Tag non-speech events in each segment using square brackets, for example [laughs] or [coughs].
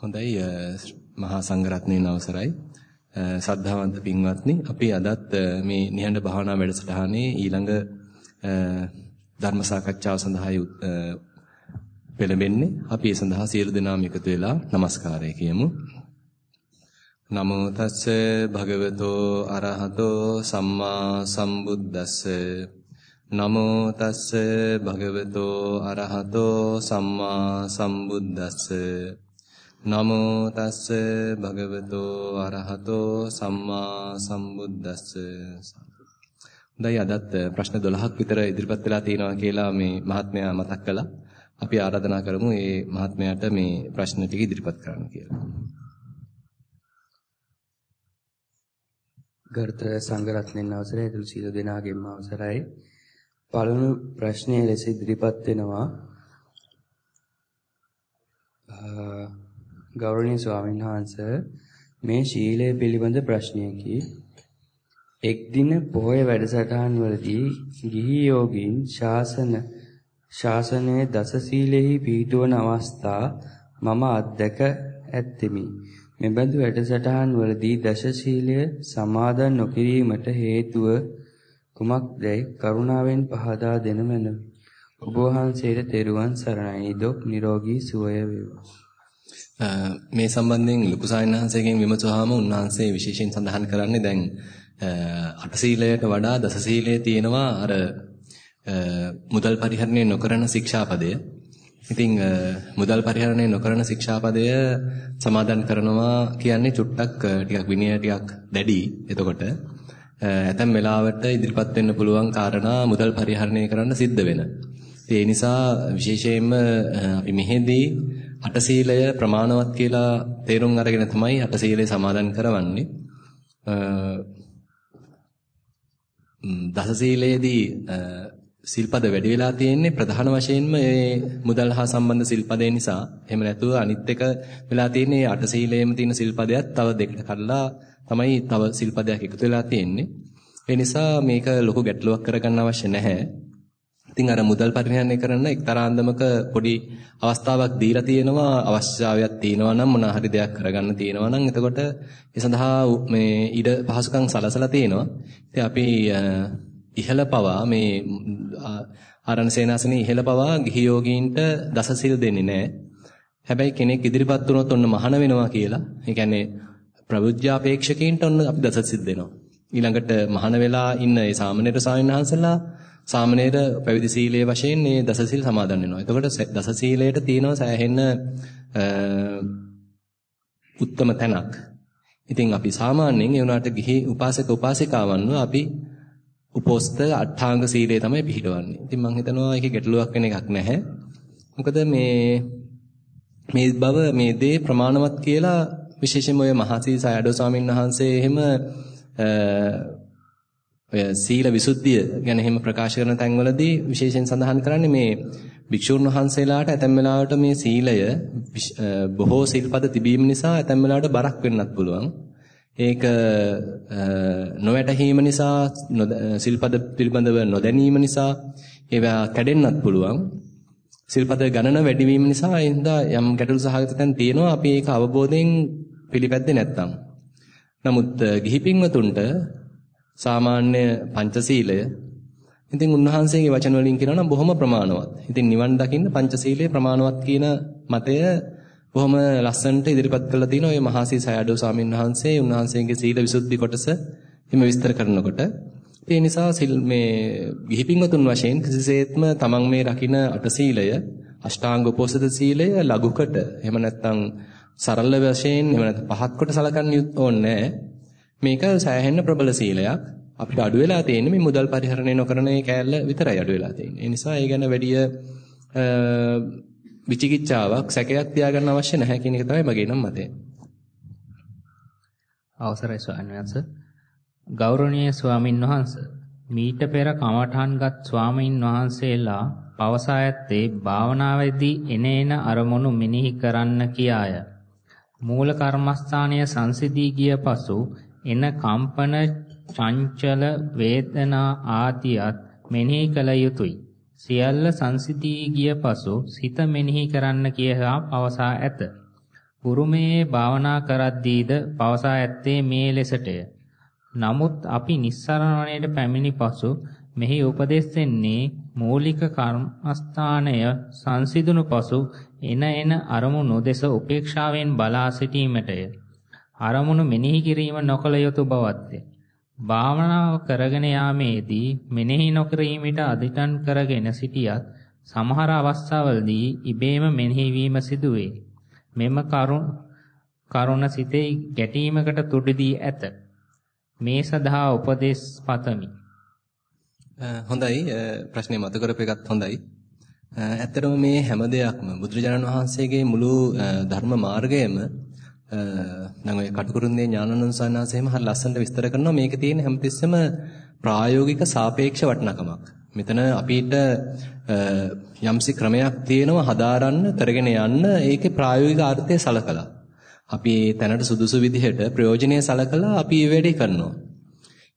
හොඳයි මහා සංඝරත්නයේ අවසරයි. සද්ධාවන්ත පින්වත්නි අපි අදත් මේ නිහඬ භාවනා වැඩසටහනේ ඊළඟ ධර්ම සාකච්ඡාව සඳහා පෙළඹෙන්නේ. අපි ඒ සඳහා සියලු දෙනාම එකතු වෙලා নমස්කාරය කියමු. නමෝ තස්ස භගවතෝ අරහතෝ සම්මා සම්බුද්දස්ස නමෝ තස්ස භගවතෝ අරහතෝ සම්මා සම්බුද්දස්ස නමෝ තස්ස භගවතෝ අරහතෝ සම්මා සම්බුද්දස්ස හොඳයි අදත් ප්‍රශ්න 12ක් විතර ඉදිරිපත් වෙලා තියෙනවා කියලා මේ මහත්මයා මතක් කළා. අපි ආරාධනා කරමු මේ මහත්මයාට මේ ප්‍රශ්න ටික ඉදිරිපත් කරන්න කියලා. ගර්ථ සංඝරත්නයන් අවසරයි තුල් දෙනාගෙන්ම අවසරයි. පළවෙනි ප්‍රශ්නය ලෙස ඉදිරිපත් වෙනවා. ගෞරවනීය ස්වාමීන් වහන්සේ මේ ශීලය පිළිබඳ ප්‍රශ්නයකි. එක් දින පොහොය වැඩසටහන් වලදී ගිහි යෝගීන් ශාසන ශාසනයේ දස සීලෙහි පිහිටුවන අවස්ථා මම අත්දැක ඇත්තෙමි. මෙබඳු වැඩසටහන් වලදී දස සීලය සමාදන් නොකිරීමට හේතුව කුමක්දයි කරුණාවෙන් පහදා දෙන මැනවි. ඔබ වහන්සේට තෙරුවන් සරණයි. දොක් නිරෝගී සුවය වේවා. මේ සම්බන්ධයෙන් ලොකු සායනහන්සේගෙන් විමසුවාම උන්වහන්සේ විශේෂයෙන් සඳහන් කරන්නේ දැන් අට සීලයට වඩා දස සීලයේ තියෙනවා අර මුදල් පරිහරණය නොකරන ශික්ෂාපදය. ඉතින් මුදල් පරිහරණය නොකරන ශික්ෂාපදය සමාදන් කරනවා කියන්නේ චුට්ටක් ටිකක් විනය ටිකක් දැඩි. එතකොට ඇතැම් වෙලාවට ඉදිරිපත් වෙන්න පුළුවන් කාරණා මුදල් පරිහරණය කරන්න සිද්ධ වෙන. ඒ නිසා විශේෂයෙන්ම අපි මෙහිදී අටසීලය ප්‍රමාණවත් කියලා තේරුම් අරගෙන තමයි අටසීලය සමාදන් කරවන්නේ. දසසීලයේදී සිල්පද වැඩි වෙලා තියෙන්නේ ප්‍රධාන වශයෙන්ම මේ මුදල් හා සම්බන්ධ සිල්පදේ නිසා. එහෙම නැතුව අනිත් එක වෙලා තියෙන්නේ අටසීලයේම තියෙන සිල්පදයක් තව දෙකට කඩලා තමයි තව සිල්පදයක් එකතු වෙලා තියෙන්නේ. ඒ නිසා මේක ලොකු ගැටලුවක් කරගන්න අවශ්‍ය නැහැ. ඉතින් අර මුදල් පරිහරණය කරන්න එක්තරා අන්දමක පොඩි අවස්ථාවක් දීලා තියෙනවා අවශ්‍යතාවයක් තියෙනවා නම් මොනවා හරි දෙයක් කරගන්න තියෙනවා නම් එතකොට ඒ සඳහා මේ ඉඩ පහසුකම් සලසලා තියෙනවා. ඉතින් අපි ඉහළ පවා මේ ආරණ සේනාසනේ ඉහළ පවා ගිහි යෝගීන්ට දසසිල් දෙන්නේ නැහැ. හැබැයි කෙනෙක් ඉදිරිපත් වුණොත් ඔන්න මහාන වෙනවා කියලා. ඒ කියන්නේ ප්‍රබුද්ධාපේක්ෂකයින්ට ඔන්න අපි දසසිල් දෙනවා. ඊළඟට මහාන වෙලා ඉන්න ඒ සාමණේර ස්වාමීන් වහන්සේලා සාමණේර පැවිදි සීලයේ වශයෙන් මේ දසසිල් සමාදන් වෙනවා. එතකොට දසසීලයට තියෙනවා සෑහෙන්න උත්තම තැනක්. ඉතින් අපි සාමාන්‍යයෙන් ඒ උනාට ගිහි උපාසක උපාසිකාවන්ව අපි උපෝස්ත අට්ඨාංග සීලය තමයි පිළිපදවන්නේ. ඉතින් මම හිතනවා ඒකේ ගැටලුවක් වෙන එකක් නැහැ. මොකද මේ මේ බව මේ දේ ප්‍රමාණවත් කියලා විශේෂයෙන්ම ඔය මහසී සයඩෝ ස්වාමීන් වහන්සේ එහෙම ඔය සීල විසුද්ධිය ගැන එහෙම ප්‍රකාශ කරන තැන්වලදී විශේෂයෙන් සඳහන් කරන්නේ මේ භික්ෂුන් වහන්සේලාට ඇතැම් වෙලාවට මේ සීලය බොහෝ සිල්පද තිබීම නිසා ඇතැම් වෙලාවට බරක් වෙන්නත් පුළුවන්. ඒක නොවැටහීම නිසා සිල්පද පිළිබඳව නොදැනීම නිසා ඒවා කැඩෙන්නත් පුළුවන්. සිල්පද ගණන වැඩිවීම නිසා ඒ හින්දා යම් ගැටලු සහගත තැන් තියෙනවා අපි ඒක අවබෝධයෙන් පිළිපැද්දේ නැත්තම්. නමුත් ගිහි පින්වතුන්ට සාමාන්‍ය පංචශීලය. ඉතින් උන්වහන්සේගේ වචන වලින් කියනවා නම් බොහොම ප්‍රමාණවත්. ඉතින් නිවන් දකින්න පංචශීලය ප්‍රමාණවත් කියන මතය බොහොම ලස්සනට ඉදිරිපත් කරලා තිනවා මේ මහසී සයඩෝ ස්වාමීන් වහන්සේ උන්වහන්සේගේ සීල විසුද්ධි කොටස හිම විස්තර කරනකොට. ඒ නිසා සිල් මේ ගිහි පින්වතුන් වශයෙන් කිසිසේත්ම තමන් මේ රකින්න අටසීලය අෂ්ටාංග උපෝසත සීලය ලඝුකට එහෙම නැත්නම් සරල වශයෙන් එහෙම නැත්නම් පහත් කොට සලකන්න ඕනේ නැහැ. මේක සෑහෙන්න ප්‍රබල සීලයක්. අපිට අඩු වෙලා තියෙන්නේ මේ මුදල් පරිහරණය නොකරන ඒ කෑල්ල විතරයි අඩු වෙලා තියෙන්නේ. ඒ නිසා ඒ ගැන වැඩි විචිකිච්ඡාවක් සැකයක් තියාගන්න අවශ්‍ය නැහැ කියන එක තමයි මගේ නම් මතය. අවසරයි ස්වාමීන් වහන්සේ. ගෞරවනීය ස්වාමින් වහන්සේ මීට පෙර කමඨාන්ගත් ස්වාමින් වහන්සේලා පවසා ඇත්තේ භාවනාවේදී එනේන අරමුණු මෙනෙහි කරන්න කියාය. මූල කර්මස්ථානය සංසිදී ගිය පසු එන කම්පන චංචල වේදනා ආදියත් මෙනෙහි කළ යුතුය. සියල්ල සංසිදී ගිය පසු සිත මෙනෙහි කරන්න කියලා පවසා ඇත. ගුරුමයේ භාවනා කරද්දීද පවසා ඇත්තේ මේ ලෙසටය. නමුත් අපි නිස්සරණ වනයේට පැමිණි පසු මෙහි උපදෙස් දෙන්නේ මූලික කර්මස්ථානය සංසිඳුණු පසු එන එන අරමුණු දෙස උපේක්ෂාවෙන් බලා සිටීමටය. අරමුණු මෙනෙහි කිරීම නොකළ යුතු බවත්ය. භාවනාව කරගෙන යාමේදී මෙනෙහි නොකිරීමට අදිටන් කරගෙන සිටියත් සමහර අවස්ථාවලදී ඉබේම මෙනෙහි වීම සිදුවේ. මෙම කරුණ සිතේ ගැටීමකට තුඩදී ඇත. මේ සඳහා උපදෙස් පතමි. හොඳයි ප්‍රශ්නේ මතු කරපු එකත් හොඳයි. ඇත්තටම මේ හැම දෙයක්ම බුදුරජාණන් වහන්සේගේ මුළු ධර්ම මාර්ගයම දැන් ඔය කටුකුරුන්දේ ඥානানন্দ සානාසෙම හරිය ලස්සනට විස්තර කරනවා මේකේ තියෙන හැමතිස්සෙම ප්‍රායෝගික සාපේක්ෂ වටිනකමක්. මෙතන අපිට යම්සි ක්‍රමයක් තියෙනවා හදාරන්න, කරගෙන යන්න ඒකේ ප්‍රායෝගික අර්ථය සලකලා. අපි ඒ තැනට සුදුසු විදිහට ප්‍රයෝජනීය සලකලා අපි ඒ වැඩේ කරනවා.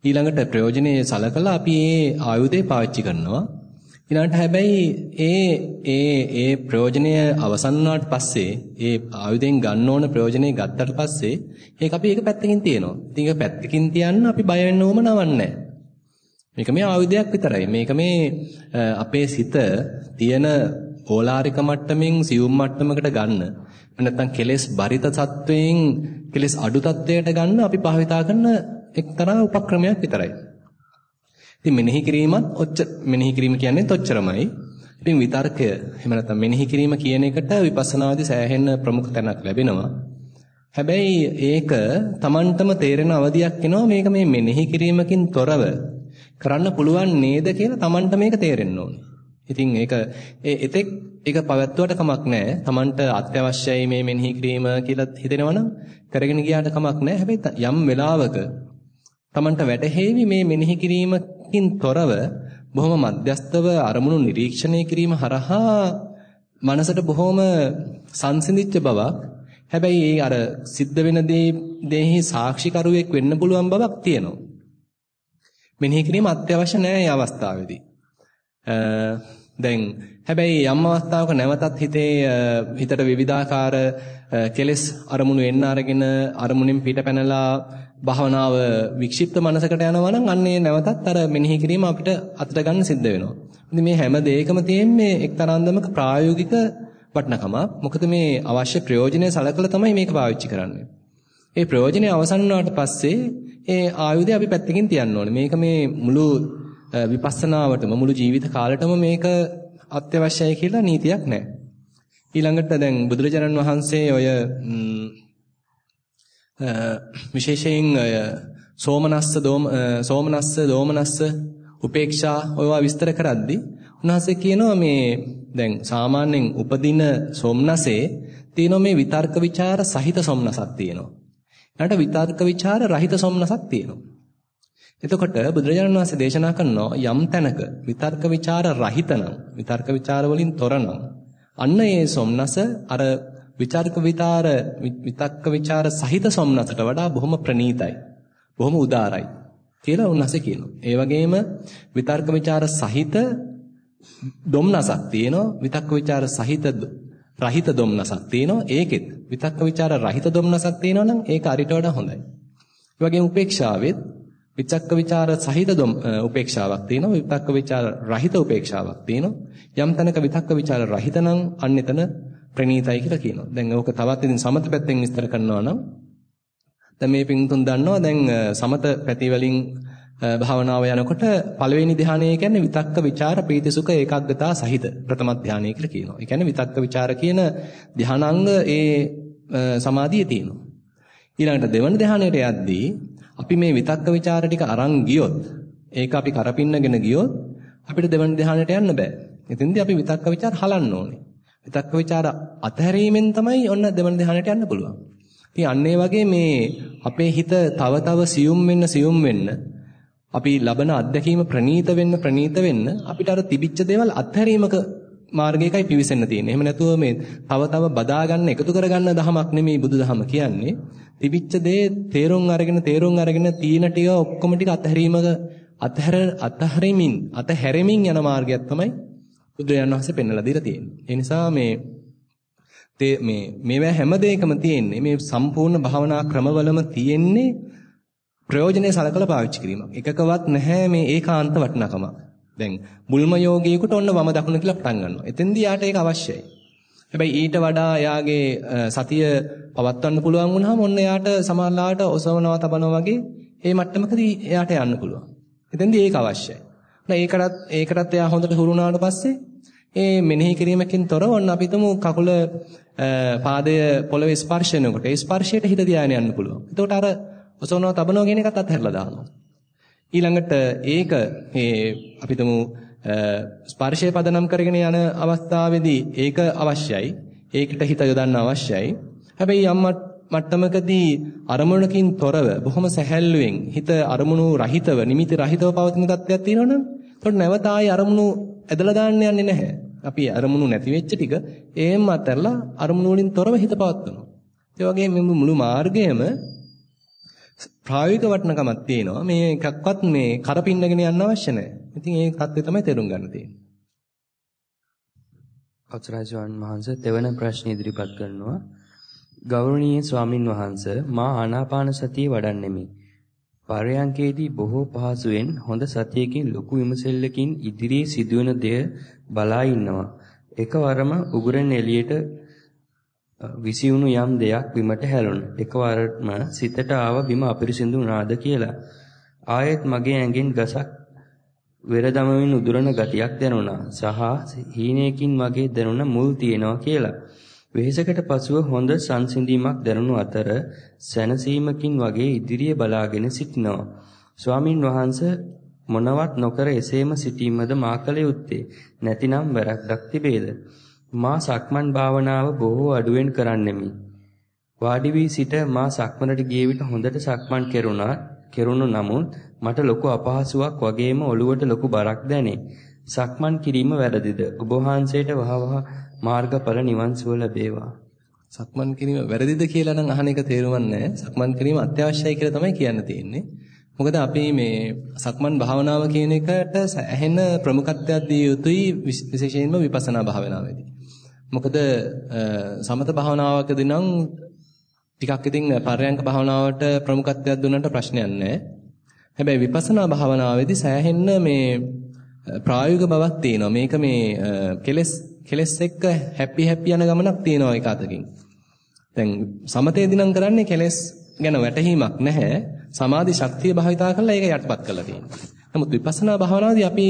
ඊළඟට ප්‍රයෝජනීය සලකලා අපි ඒ ආයුධය පාවිච්චි කරනවා. ඊළඟට හැබැයි ඒ ඒ ඒ ප්‍රයෝජනය අවසන් වුණාට පස්සේ ඒ ආයුධයෙන් ගන්න ඕන ප්‍රයෝජනේ ගත්තට පස්සේ ඒක අපි ඒක පැත්තකින් තියනවා. ඉතින් ඒක පැත්තකින් තියන්න අපි බය වෙන්න ඕම නවන්නේ මේක මේ ආයුධයක් විතරයි. මේක මේ අපේ සිත තියෙන ඕලාරික මට්ටමින් සියුම් මට්ටමකට ගන්න. නැත්නම් කෙලෙස් බරිත සත්වයෙන් කෙලෙස් අඩු තත්වයට ගන්න අපි භාවිතා කරන එක්තරා උපක්‍රමයක් විතරයි. ඉතින් මෙනෙහි කිරීමත් ඔච්චර මෙනෙහි කිරීම කියන්නේ ඔච්චරමයි. ඉතින් විතර්කය එහෙම නැත්නම් මෙනෙහි කිරීම කියන එකට විපස්සනාදී සෑහෙන ප්‍රමුඛ තැනක් ලැබෙනවා. හැබැයි ඒක Tamanටම තේරෙන අවධියක් එනවා මේක මේ මෙනෙහි කිරීමකින් තොරව කරන්න පුළුවන් නේද කියලා Tamanට මේක තේරෙන්න ඕනේ. ඉතින් ඒක ඒ එතෙක් ඒක පවත්වුවට කමක් නැහැ. Tamanට අත්‍යවශ්‍යයි මේ මෙනෙහි කිරීම කියලා හිතෙනවනම් කරගෙන ගියාට කමක් නැහැ. හැබැයි යම් වෙලාවක Tamanට වැටහෙවි මේ මෙනෙහි කිරීමකින් තොරව බොහොම මධ්‍යස්තව අරමුණු නිරීක්ෂණය කිරීම හරහා මනසට බොහොම සංසිඳිච්ච බවක් හැබැයි ඒ අර සිද්ධ වෙන දේ දෙහි සාක්ෂිකරුවෙක් වෙන්න පුළුවන් බවක් තියෙනවා. මෙනෙහි කිරීම අත්‍යවශ්‍ය නෑ මේ අවස්ථාවේදී. දැන් හැබැයි යම් අවස්ථාවක නැවතත් හිතේ හිතට විවිධාකාර කෙලෙස් අරමුණු එන්න අරගෙන අරමුණෙන් පිට පැනලා භාවනාව වික්ෂිප්ත මනසකට යනවා නම් අන්නේ නැවතත් අර මෙනෙහි කිරීම අපිට අතට ගන්න සිද්ධ වෙනවා. ඉතින් මේ හැම දෙයකම තියෙන්නේ එක්තරාන්දමක ප්‍රායෝගික වටිනකමක්. මොකද මේ අවශ්‍ය ප්‍රයෝජනය සලකලා තමයි මේක පාවිච්චි කරන්නේ. ඒ ප්‍රයෝජනය අවසන් වුණාට පස්සේ ඒ ආයුධය අපි පැත්තකින් තියන්න ඕනේ. මේක මේ මුළු විපස්සනාවටම මුළු ජීවිත කාලෙටම මේක අත්‍යවශ්‍යයි කියලා නීතියක් නැහැ. ඊළඟට දැන් බුදුරජාණන් වහන්සේ ඔය විශේෂයෙන් සෝමනස්ස දෝම සෝමනස්ස දෝමනස්ස උපේක්ෂා ඔයවා විස්තර කරද්දී උන්වහන්සේ කියනවා මේ දැන් සාමාන්‍යයෙන් උපදින සොම්නසේ තියෙනවා මේ විතර්ක ਵਿਚාර සහිත සොම්නසක් තියෙනවා. ඊට විතර්ක ਵਿਚාර රහිත සොම්නසක් තියෙනවා. එතකොට බුදුරජාණන් වහන්සේ දේශනා කරනවා යම් තැනක විතර්ක ਵਿਚාර රහිත නම් විතර්ක ਵਿਚාර වලින් තොර නම් අන්න ඒ සොම්නස අර විචාරක විතාර විතක්ක ਵਿਚාර සහිත සොම්නසට වඩා බොහොම ප්‍රණීතයි. බොහොම උදාරයි. කියලා උන්වහන්සේ කියනවා. ඒ වගේම විතර්ක ਵਿਚාර සහිත දොම්නසක් තියෙනවා. විතක්ක ਵਿਚාර සහිත රහිත දොම්නසක් තියෙනවා. ඒකෙත් විතක්ක ਵਿਚාර රහිත දොම්නසක් තියෙනවා නම් ඒක අරිට වඩා හොඳයි. ඒ වගේම උපේක්ෂාවෙත් විතක්ක ਵਿਚාර සහිත උපේක්ෂාවක් තියෙනවා විතක්ක ਵਿਚාර රහිත උපේක්ෂාවක් තියෙනවා යම් තැනක විතක්ක ਵਿਚාර රහිත නම් අන්න එතන ප්‍රණීතයි කියලා කියනවා. දැන් ඕක තවත් ඉතින් සමත පැත්තෙන් විස්තර කරනවා නම් දැන් මේ පින්තුන් දන්නවා දැන් සමත පැති වලින් භාවනාව යනකොට පළවෙනි ධානය කියන්නේ විතක්ක ਵਿਚාර ප්‍රීතිසුඛ ඒකාග්‍රතාව සහිත ප්‍රථම ධානය කියලා කියනවා. ඒ කියන්නේ විතක්ක ਵਿਚාර කියන ධානාංග ඒ සමාධියේ තියෙනවා. ඊළඟට දෙවන ධානයට යද්දී අපි මේ විතක්ක ਵਿਚාර ටික අරන් ගියොත් ඒක අපි කරපින්නගෙන ගියොත් අපිට දෙවන ධානයට යන්න බෑ. එතෙන්දී අපි විතක්ක ਵਿਚාර හලන්න ඕනේ. විතක්ක ਵਿਚාර අතහැරීමෙන් තමයි ඔන්න දෙවන ධ්‍යානයට යන්න පුළුවන්. ඉතින් අන්න වගේ මේ අපේ හිත තව තව සියුම් වෙන්න සියුම් වෙන්න අපි ලබන අත්දැකීම ප්‍රනීත වෙන්න ප්‍රනීත වෙන්න අපිට අර තිබිච්ච දේවල් අත්හැරීමක මාර්ගයකයි පිවිසෙන්න තියෙන්නේ. එහෙම නැතුව මේ තව තව බදා ගන්න එකතු කරගන්න දහමක් නෙමෙයි බුදුදහම කියන්නේ. තිබිච්ච දේ තේරුම් අරගෙන තේරුම් අරගෙන තීන ටික ඔක්කොම ටික අත්හැරීමක අත්හැර අත්හැරීමින් අත්හැරෙමින් යන මාර්ගයක් තමයි බුදුරජාණන් වහන්සේ පෙන්වලා දීලා තියෙන්නේ. ඒ නිසා මේ තේ මේ මේවා හැම දෙයකම තියෙන්නේ මේ සම්පූර්ණ භාවනා ක්‍රමවලම තියෙන්නේ ප්‍රයෝජනේ සලකලා පාවිච්චි කිරීමක්. එකකවත් නැහැ මේ ඒකාන්ත වටිනකම. දැන් මුල්ම යෝගීෙකුට ඔන්න වම දකුණ කියලා පටන් ගන්නවා. එතෙන්දී යාට ඒක අවශ්‍යයි. හැබැයි ඊට වඩා යාගේ සතිය පවත්වන්න පුළුවන් වුණාම ඔන්න යාට සමානලාට ඔසවනවා තබනවා වගේ ඒ මට්ටමකදී එයාට යන්න පුළුවන්. එතෙන්දී ඒක අවශ්‍යයි. ඒකටත් ඒකටත් එයා හොඳට හුරු වුණාට පස්සේ ඒ මෙනෙහි කිරීමකින් තොරව ඔන්න අපි තුමු කකුල පාදය පොළවේ ස්පර්ශනකොට ඒ ස්පර්ශයට හිත ධානය යන්න පුළුවන්. එතකොට අර ඔසවනවා තබනවා කියන එකත් අත්හැරලා දානවා. ඊළඟට ඒක මේ අපි තුමු ස්පර්ශය පදනම් කරගෙන යන අවස්ථාවේදී ඒක අවශ්‍යයි. ඒකට හිත යොදන්න අවශ්‍යයි. හැබැයි යම් මට්ටමකදී අරමුණකින් තොරව බොහොම සැහැල්ලුවෙන් හිත අරමුණු රහිතව නිමිති රහිතව පවතින තත්ත්වයක් තියෙනවනම් එතකොට නැවත ආයි අරමුණු ඇදලා දාන්න යන්නේ නැහැ. අපි අරමුණු නැති වෙච්ච ටික ඒෙම අතරලා අරමුණු වලින් තොරව හිත පවත්වනවා. ඒ වගේම මුළු මාර්ගයම ප්‍රායෝගික වටිනකමක් තියෙනවා. මේ එකක්වත් මේ කරපින්නගෙන යන්න අවශ්‍ය නැහැ. ඉතින් ඒ தත්ත්වය තමයි තේරුම් ගන්න තියෙන්නේ. අවසරයි ස්වාමීන් වහන්සේ දෙවන ප්‍රශ්න ඉදිරිපත් කරනවා. ගෞරවනීය ස්වාමින් වහන්සේ මා ආනාපාන සතිය වඩන්නෙමි. පරයන්කේදී බොහෝ පහසුවෙන් හොඳ සතියකින් ලොකු විමසෙල්ලකින් ඉදිරියේ සිදුවන දෙය බලා ඉන්නවා. එකවරම උගුරෙන් එළියට විසියුණු යම් දෙයක් බිමට හැලුණා. එකවරම සිතට ආව බිම අපිරිසිදු වුණාද කියලා. ආයෙත් මගේ ඇඟෙන් ගසක් වෙර දමමින් උදුරන ගතියක් දැනුණා. සහ හීනයකින් වගේ දැනුණ මුල් තියෙනවා කියලා. වෙහෙසකට පසුව හොඳ සංසිඳීමක් දැනුණු අතර සැනසීමකින් වගේ ඉදිරිය බලාගෙන සිටිනවා. ස්වාමින් වහන්සේ මොනවත් නොකර එසේම සිටීමද මා කළ යුත්තේ නැතිනම් වැරද්දක් තිබේද? මා සක්මන් භාවනාව බොහෝ අඩුවෙන් කරන්නෙමි. වාඩි වී සිට මා සක්මනට ගිය විට හොඳට සක්මන් කෙරුණා කෙරුණු නමුත් මට ලොකු අපහසුාවක් වගේම ඔළුවට ලොකු බරක් දැනේ. සක්මන් කිරීම වැරදිද? ඔබ වහන්සේට වහවහ මාර්ගඵල නිවන් සුව ලැබේවා. සක්මන් කිරීම වැරදිද කියලා නම් අහන එක තේරුම් නැහැ. සක්මන් කිරීම අත්‍යවශ්‍යයි කියලා තමයි කියන්න තියෙන්නේ. මොකද අපි මේ සක්මන් භාවනාව කියන එකට ඇහෙන ප්‍රමුඛත්වයක් දිය යුතුයි විශේෂයෙන්ම විපස්සනා භාවනාවේදී. මොකද සමත භාවනාවකදී නම් ටිකක් ඉතින් පරයන්ක භාවනාවට ප්‍රමුඛත්වයක් දුන්නට ප්‍රශ්නයක් නැහැ. හැබැයි විපස්සනා භාවනාවේදී සෑහෙන්න මේ ප්‍රායෝගික බවක් තියෙනවා. මේක මේ කෙලස් කෙලස් එක්ක හැපි හැපි යන ගමනක් තියෙනවා එක අතකින්. දැන් සමතේදී නම් කරන්නේ කෙලස් ගැන වැටහීමක් නැහැ. සමාධි ශක්තිය භාවිතා කරලා ඒක යටපත් කරලා තියෙනවා. නමුත් විපස්සනා භාවනාවේදී අපි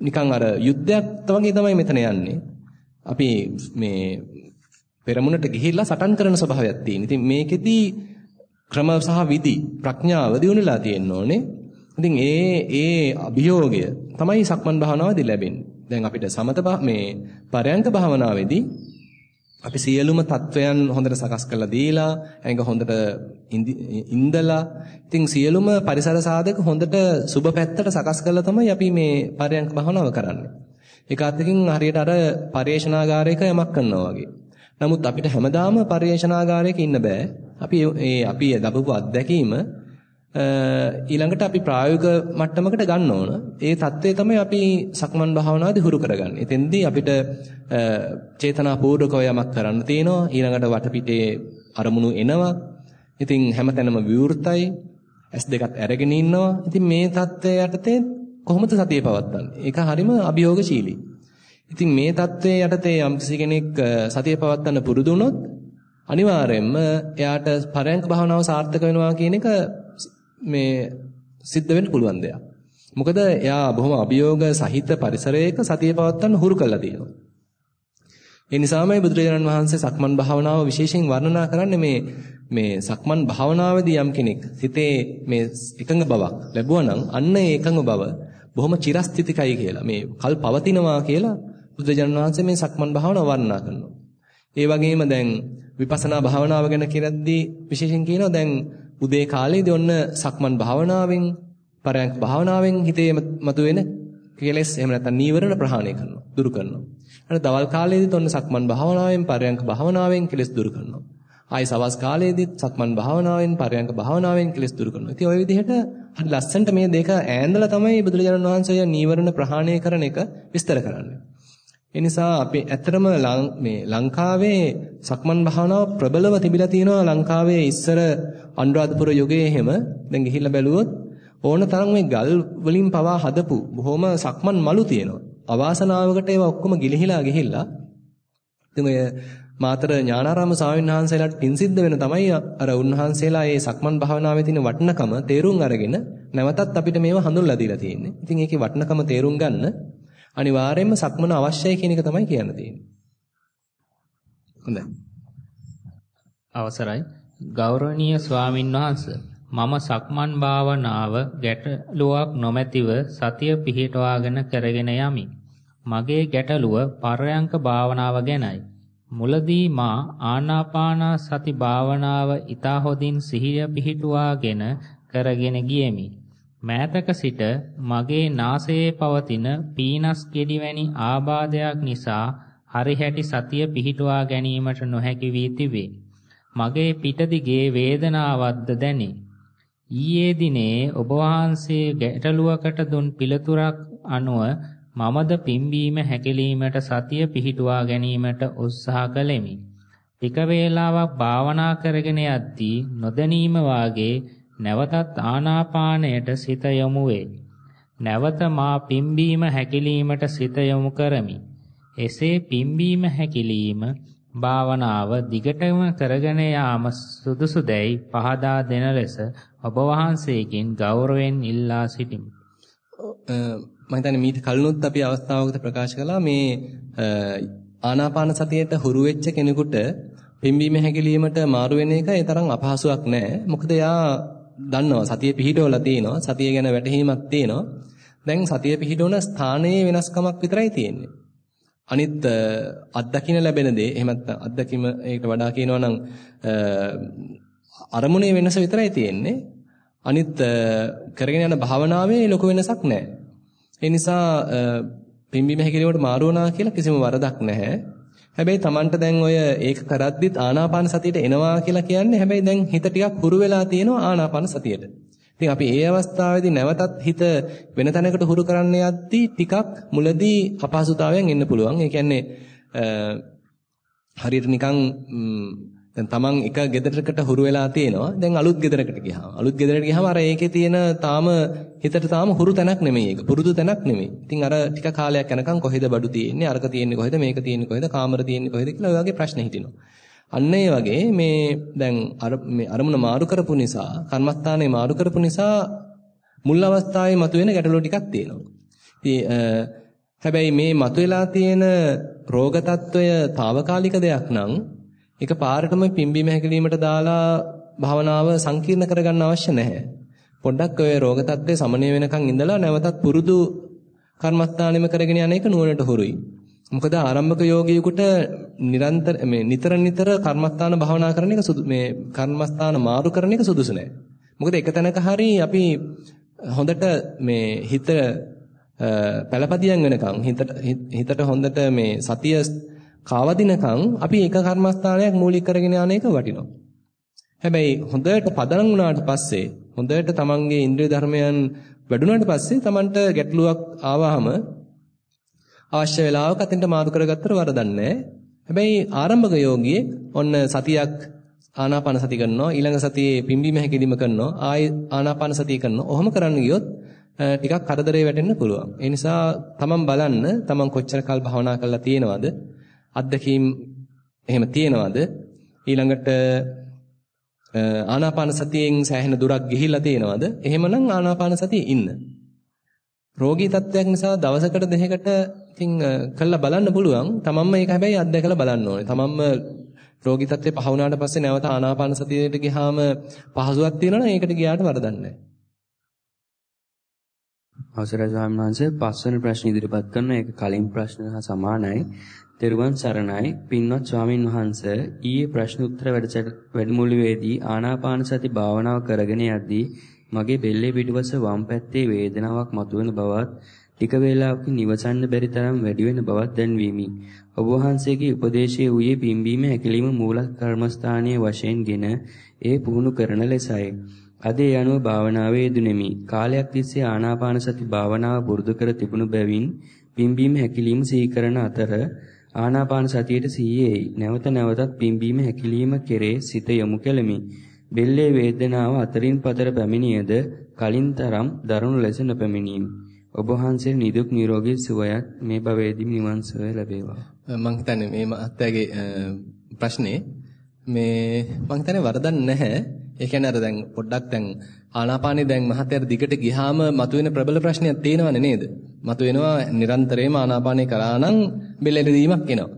නිකන් අර යුද්ධයක් වගේ තමයි මෙතන යන්නේ. අපි මේ පෙරමුණට ගිහිල්ලා සටන් කරන ස්වභාවයක් තියෙන. ඉතින් මේකෙදී ක්‍රම සහ විදි ප්‍රඥාව දිනුනලා තියෙන්න ඕනේ. ඉතින් ඒ ඒ අභියෝගය තමයි සක්මන් භාවනාවේදී ලැබෙන්නේ. දැන් අපිට සමත මේ පරයන්ක භාවනාවේදී අපි සියලුම தත්වයන් හොඳට සකස් කරලා දීලා ඇඟ හොඳට ඉඳලා ඉතින් සියලුම පරිසර සාධක හොඳට සුබ පැත්තට සකස් කරලා තමයි අපි මේ පරයන්ක භාවනාව කරන්නේ. ඒක අතකින් හරියට අර පරිේශනාගාරයක යමක් කරනවා වගේ. නමුත් අපිට හැමදාම පරිේශනාගාරයක ඉන්න බෑ. අපි ඒ අපි ලැබපු අත්දැකීම ඊළඟට අපි ප්‍රායෝගික මට්ටමකට ගන්න ඕන. ඒ தත්ත්වය තමයි අපි සක්මන් භාවනාවේදී හුරු කරගන්නේ. එතෙන්දී අපිට චේතනාපූර්වකව යමක් කරන්න තියෙනවා. ඊළඟට වටපිටේ අරමුණු එනවා. ඉතින් හැමතැනම විවෘතයි. S දෙකත් අරගෙන ඉන්නවා. ඉතින් මේ தත්ත්වය යටතේ කොහොමද සතිය පවත්වන්නේ? ඒක හරිම අභියෝගශීලී. ඉතින් මේ தත්ත්වය යටතේ යම්කිසි කෙනෙක් සතිය පවත්වන්න පුරුදු වුණොත් අනිවාර්යයෙන්ම එයාට පරයන්ක භාවනාව සාර්ථක වෙනවා කියන එක මේ සිද්ධ වෙන්න පුළුවන් දෙයක්. මොකද එයා බොහොම අභියෝග සහිත පරිසරයක සතිය පවත්වන්න හුරු කරලා තියෙනවා. ඒ නිසාමයි බුදුරජාණන් වහන්සේ සක්මන් භාවනාව විශේෂයෙන් වර්ණනා කරන්නේ මේ මේ සක්මන් භාවනාවේදී යම් කෙනෙක් සිතේ මේ එකඟ බවක් ලැබුවා නම් අන්න ඒ එකඟ බව බොහොම චිරස්ථිතිකයි කියලා මේ කල් පවතිනවා කියලා බුදුරජාණන් වහන්සේ මේ සක්මන් භාවනාව වර්ණනා කරනවා. ඒ වගේම දැන් විපස්සනා භාවනාව ගැන කියනද්දී විශේෂයෙන් කියනවා දැන් උදේ කාලේදී ඔන්න සක්මන් භාවනාවෙන් පරයන්ක භාවනාවෙන් හිතේ මතුවෙන කෙලෙස් එහෙම නැත්නම් නීවරණ ප්‍රහාණය කරනවා දුරු කරනවා. අර දවල් කාලේදීත් ඔන්න සක්මන් භාවනාවෙන් පරයන්ක භාවනාවෙන් කෙලෙස් දුරු කරනවා. ආයි සවස් කාලේදීත් සක්මන් භාවනාවෙන් පරයන්ක භාවනාවෙන් කෙලෙස් දුරු කරනවා. ඉතින් ওই විදිහට හරි ලස්සනට මේ දෙක ඈඳලා තමයි බුදුරජාණන් වහන්සේ නීවරණ ප්‍රහාණය කරන එක විස්තර කරන්නේ. ඒ නිසා අපි ඇත්තටම මේ ලංකාවේ සක්මන් භාවනාව ප්‍රබලව තිබිලා තියෙනවා ලංකාවේ ඉස්සර අනුරාධපුර යුගයේ එහෙම දැන් ගිහිල්ලා බැලුවොත් ඕන තරම් මේ ගල් වලින් පවා හදපු බොහොම සක්මන් මලු තියෙනවා. අවාසනාවකට ඒවා ඔක්කොම ගිලිහිලා ගිහිල්ලා ඉතින් ඔය මාතර ඥානාරාම ස්වාමීන් වහන්සේලාට පින් සිද්ධ වෙන තමයි අර උන්වහන්සේලා මේ සක්මන් භාවනාවේ තියෙන වටිනකම තේරුම් අරගෙන නැවතත් අපිට මේව හඳුන්ලා දීලා තියෙන්නේ. ඉතින් ඒකේ වටිනකම තේරුම් ගන්න අනිවාර්යයෙන්ම සක්මන අවශ්‍යයි කියන එක තමයි කියන්න තියෙන්නේ. හොඳයි. අවසරයි. ගෞරවනීය ස්වාමින් වහන්සේ මම සක්මන් භාවනාව ගැටලුවක් නොමැතිව සතිය පිහිටවාගෙන කරගෙන යමි. මගේ ගැටලුව පරයන්ක භාවනාව ගැනයි. මුලදී මා ආනාපාන සති භාවනාව ඊතා හොදින් සිහිය පිහිටුවාගෙන කරගෙන ගියෙමි. මෑතක සිට මගේ නාසයේ පවතින පීනස් ගෙඩි වැනි ආබාධයක් නිසා හරිහැටි සතිය පිහිටුවා ගැනීමට නොහැකි වී තිබේ. මගේ පිටදිගේ වේදනාවක්ද දැනේ. ඊයේ දිනේ ඔබ වහන්සේ ගැටලුවකට දුන් පිළිතුරක් අනුව මමද පිම්බීම හැකිලීමට සතිය පිහිටුවා ගැනීමට උත්සාහ කළෙමි. ටික වේලාවක් භාවනා කරගෙන යද්දී නොදැනීම වාගේ නැවතත් ආනාපානයට සිත යොමු වේ. නැවත මා පිම්බීම හැකිලීමට සිත යොමු කරමි. එසේ පිම්බීම හැකිලීම භාවනාව දිගටම කරගෙන යාම සුදුසුදැයි පහදා දෙන ලෙස ඔබ වහන්සේගෙන් ගෞරවයෙන් ඉල්ලා සිටිමි. මම හිතන්නේ මීට කලිනුත් අපි අවස්ථාවකට ප්‍රකාශ කළා මේ ආනාපාන සතියට හුරු වෙච්ච කෙනෙකුට පිම්බීම හැකිලීමට මාරු වෙන එක ඒ තරම් අපහසුයක් නෑ. මොකද එයා දන්නවා සතිය පිහිටවලා තියෙනවා. සතිය ගැන වැටහීමක් තියෙනවා. දැන් සතිය පිහිටවන ස්ථානයේ වෙනස්කමක් විතරයි තියෙන්නේ. අනිත් අත්දකින්න ලැබෙන දේ එහෙම නැත්නම් අත්දැකීම ඒකට වඩා කියනවා නම් අරමුණේ වෙනස විතරයි තියෙන්නේ. අනිත් කරගෙන යන භාවනාවේ ලොකු වෙනසක් නැහැ. ඒ නිසා පිම්බීම හැකිරීමට මාරු වුණා කියලා කිසිම වරදක් නැහැ. හැබැයි Tamanට දැන් ඔය ඒක කරද්දිත් ආනාපාන සතියට එනවා කියලා කියන්නේ හැබැයි දැන් හිත ටිකක් හුරු වෙලා තියෙනවා ආනාපාන සතියට. ඉතින් අපි ඒ අවස්ථාවේදී නැවතත් හිත වෙන තැනකට හුරු කරන්න යද්දී ටිකක් මුලදී අපහසුතාවයෙන් එන්න පුළුවන්. ඒ කියන්නේ හරියට නිකන් දැන් තමන් එක ගෙදරකට හුරු වෙලා තියෙනවා. දැන් අලුත් ගෙදරකට ගියාම. අලුත් ගෙදරට ගියාම අර ඒකේ තියෙන තාම හිතට තාම හුරු තැනක් නෙමෙයි ඒක. පුරුදු තැනක් නෙමෙයි. ඉතින් අර ටික කාලයක් යනකම් කොහෙද බඩු තියෙන්නේ? අරක තියෙන්නේ කොහෙද? මේක තියෙන්නේ කොහෙද? කාමර තියෙන්නේ කොහෙද කියලා ඔය වගේ ප්‍රශ්න හිටිනවා. අන්න ඒ වගේ මේ දැන් අර මේ අරමුණ මාරු කරපු නිසා කර්මස්ථානේ මාරු කරපු නිසා මුල් අවස්ථාවේ මතුවෙන ගැටලු ටිකක් තියෙනවා. ඉතින් හැබැයි මේ මතුවලා තියෙන රෝග తত্ত্বය తాවකාලික දෙයක් නම් ඒක පාරටම පිම්බීම හැකිලීමට දාලා භවනාව සංකීර්ණ කරගන්න අවශ්‍ය නැහැ. පොඩ්ඩක් ඔය රෝග తত্ত্বය සමනය වෙනකන් ඉඳලා නැවතත් පුරුදු කර්මස්ථානෙම කරගෙන යන එක නුවණට හොරුයි. මොකද ආරම්භක යෝගියෙකුට නිරන්තර මේ නිතර නිතර කර්මස්ථාන භාවනා කරන එක සුදු මේ කර්මස්ථාන මාරු කරන එක සුදුසු නෑ. මොකද එක තැනක හරි අපි හොඳට මේ හිත පළපදියම් වෙනකන් හිතට හිතට හොඳට මේ සතිය කාවදිනකන් අපි එක කර්මස්ථානයක් මූලික කරගෙන යන එක වටිනවා. හැබැයි හොඳට පදනම් වුණාට පස්සේ හොඳට තමන්ගේ ඉන්ද්‍රිය ධර්මයන් වැඩුණාට පස්සේ තමන්ට ගැටලුවක් ආවහම අවශ්‍ය වෙලාවක අතින්ට මාරු කරගත්තට වරදන්නේ හැබැයි ආරම්භක යෝගියෙක් ඔන්න සතියක් ආනාපාන සති කරනවා ඊළඟ සතියේ පිම්බීම හැකිලිම කරනවා ආයි ආනාපාන සතිය කරනවා ඔහොම කරන්න ගියොත් ටිකක් කරදරේ වැටෙන්න පුළුවන්. ඒ නිසා තමන් බලන්න තමන් කොච්චර කල් භවනා කරලා තියෙනවද අත්දැකීම් එහෙම තියෙනවද? ඊළඟට ආනාපාන සතියෙන් සෑහෙන දුරක් ගිහිල්ලා තියෙනවද? එහෙමනම් ආනාපාන සතියේ ඉන්න. රෝගී තත්ත්වයක් නිසා දවසකට දෙකකට ඉතින් කළා බලන්න පුළුවන්. තමන්ම ඒක හැබැයි අත්දැකලා බලන්න ඕනේ. තමන්ම රෝගී තත්ත්වේ පහ වුණාට පස්සේ නැවත ආනාපාන සතියට ගියාම පහසුවක් තියෙනවා නම් ඒකට ගියාට වරදක් නැහැ. අවසරයි ස්වාමීන් වහන්සේ පස්වෙනි ප්‍රශ්න ඉදිරිපත් කරන එක කලින් ප්‍රශ්න හා සමානයි. තෙරුවන් සරණයි පින්වත් ස්වාමින් වහන්සේ ඊයේ ප්‍රශ්න උත්තර වැඩමුළුවේදී ආනාපාන සති භාවනාව කරගෙන යද්දී මගේ බෙල්ලේ පිටුපස වම් පැත්තේ වේදනාවක් මතුවෙන බවත් ටික වේලාවකින් නිවසන්න බැරි තරම් වැඩි වෙන බවත් දැන්වීමි. ඔබ වහන්සේගේ උපදේශයේ ඌයේ පිම්බීම හැකිලිම මූල කර්මස්ථානයේ වශයෙන්ගෙන ඒ පුහුණු කරන ලෙසයි. අද ඒ අනුව භාවනාවේ යෙදුණෙමි. කාලයක් තිස්සේ ආනාපාන සති භාවනාව පුරුදු කර තිබුණු බැවින් පිම්බීම හැකිලිම සීකරන අතර ආනාපාන සතියට සීයේයි. නැවත නැවතත් පිම්බීම හැකිලිම කෙරේ සිත යොමු කෙලමි. බෙල්ලේ වේදනාව අතරින් පතර පැමිණියද කලින් තරම් දරුණු ලෙස නොපැමිණීමි. ඔබ වහන්සේ නිදුක් නිරෝගී සුවයක් මේ භවයේදී නිවන් සුවය ලැබේවා. මම හිතන්නේ මේ මහත්තයාගේ ප්‍රශ්නේ මේ මම හිතන්නේ වරදක් නැහැ. ඒ කියන්නේ අර දැන් පොඩ්ඩක් දැන් ආනාපානේ දැන් මහත්තයාට දිගට ගියාම මතුවෙන ප්‍රබල ප්‍රශ්නයක් තියෙනවනේ නේද? මතුවෙනවා නිරන්තරයෙන්ම ආනාපානේ කරා නම් බෙල්ල රිදීමක් එනවා.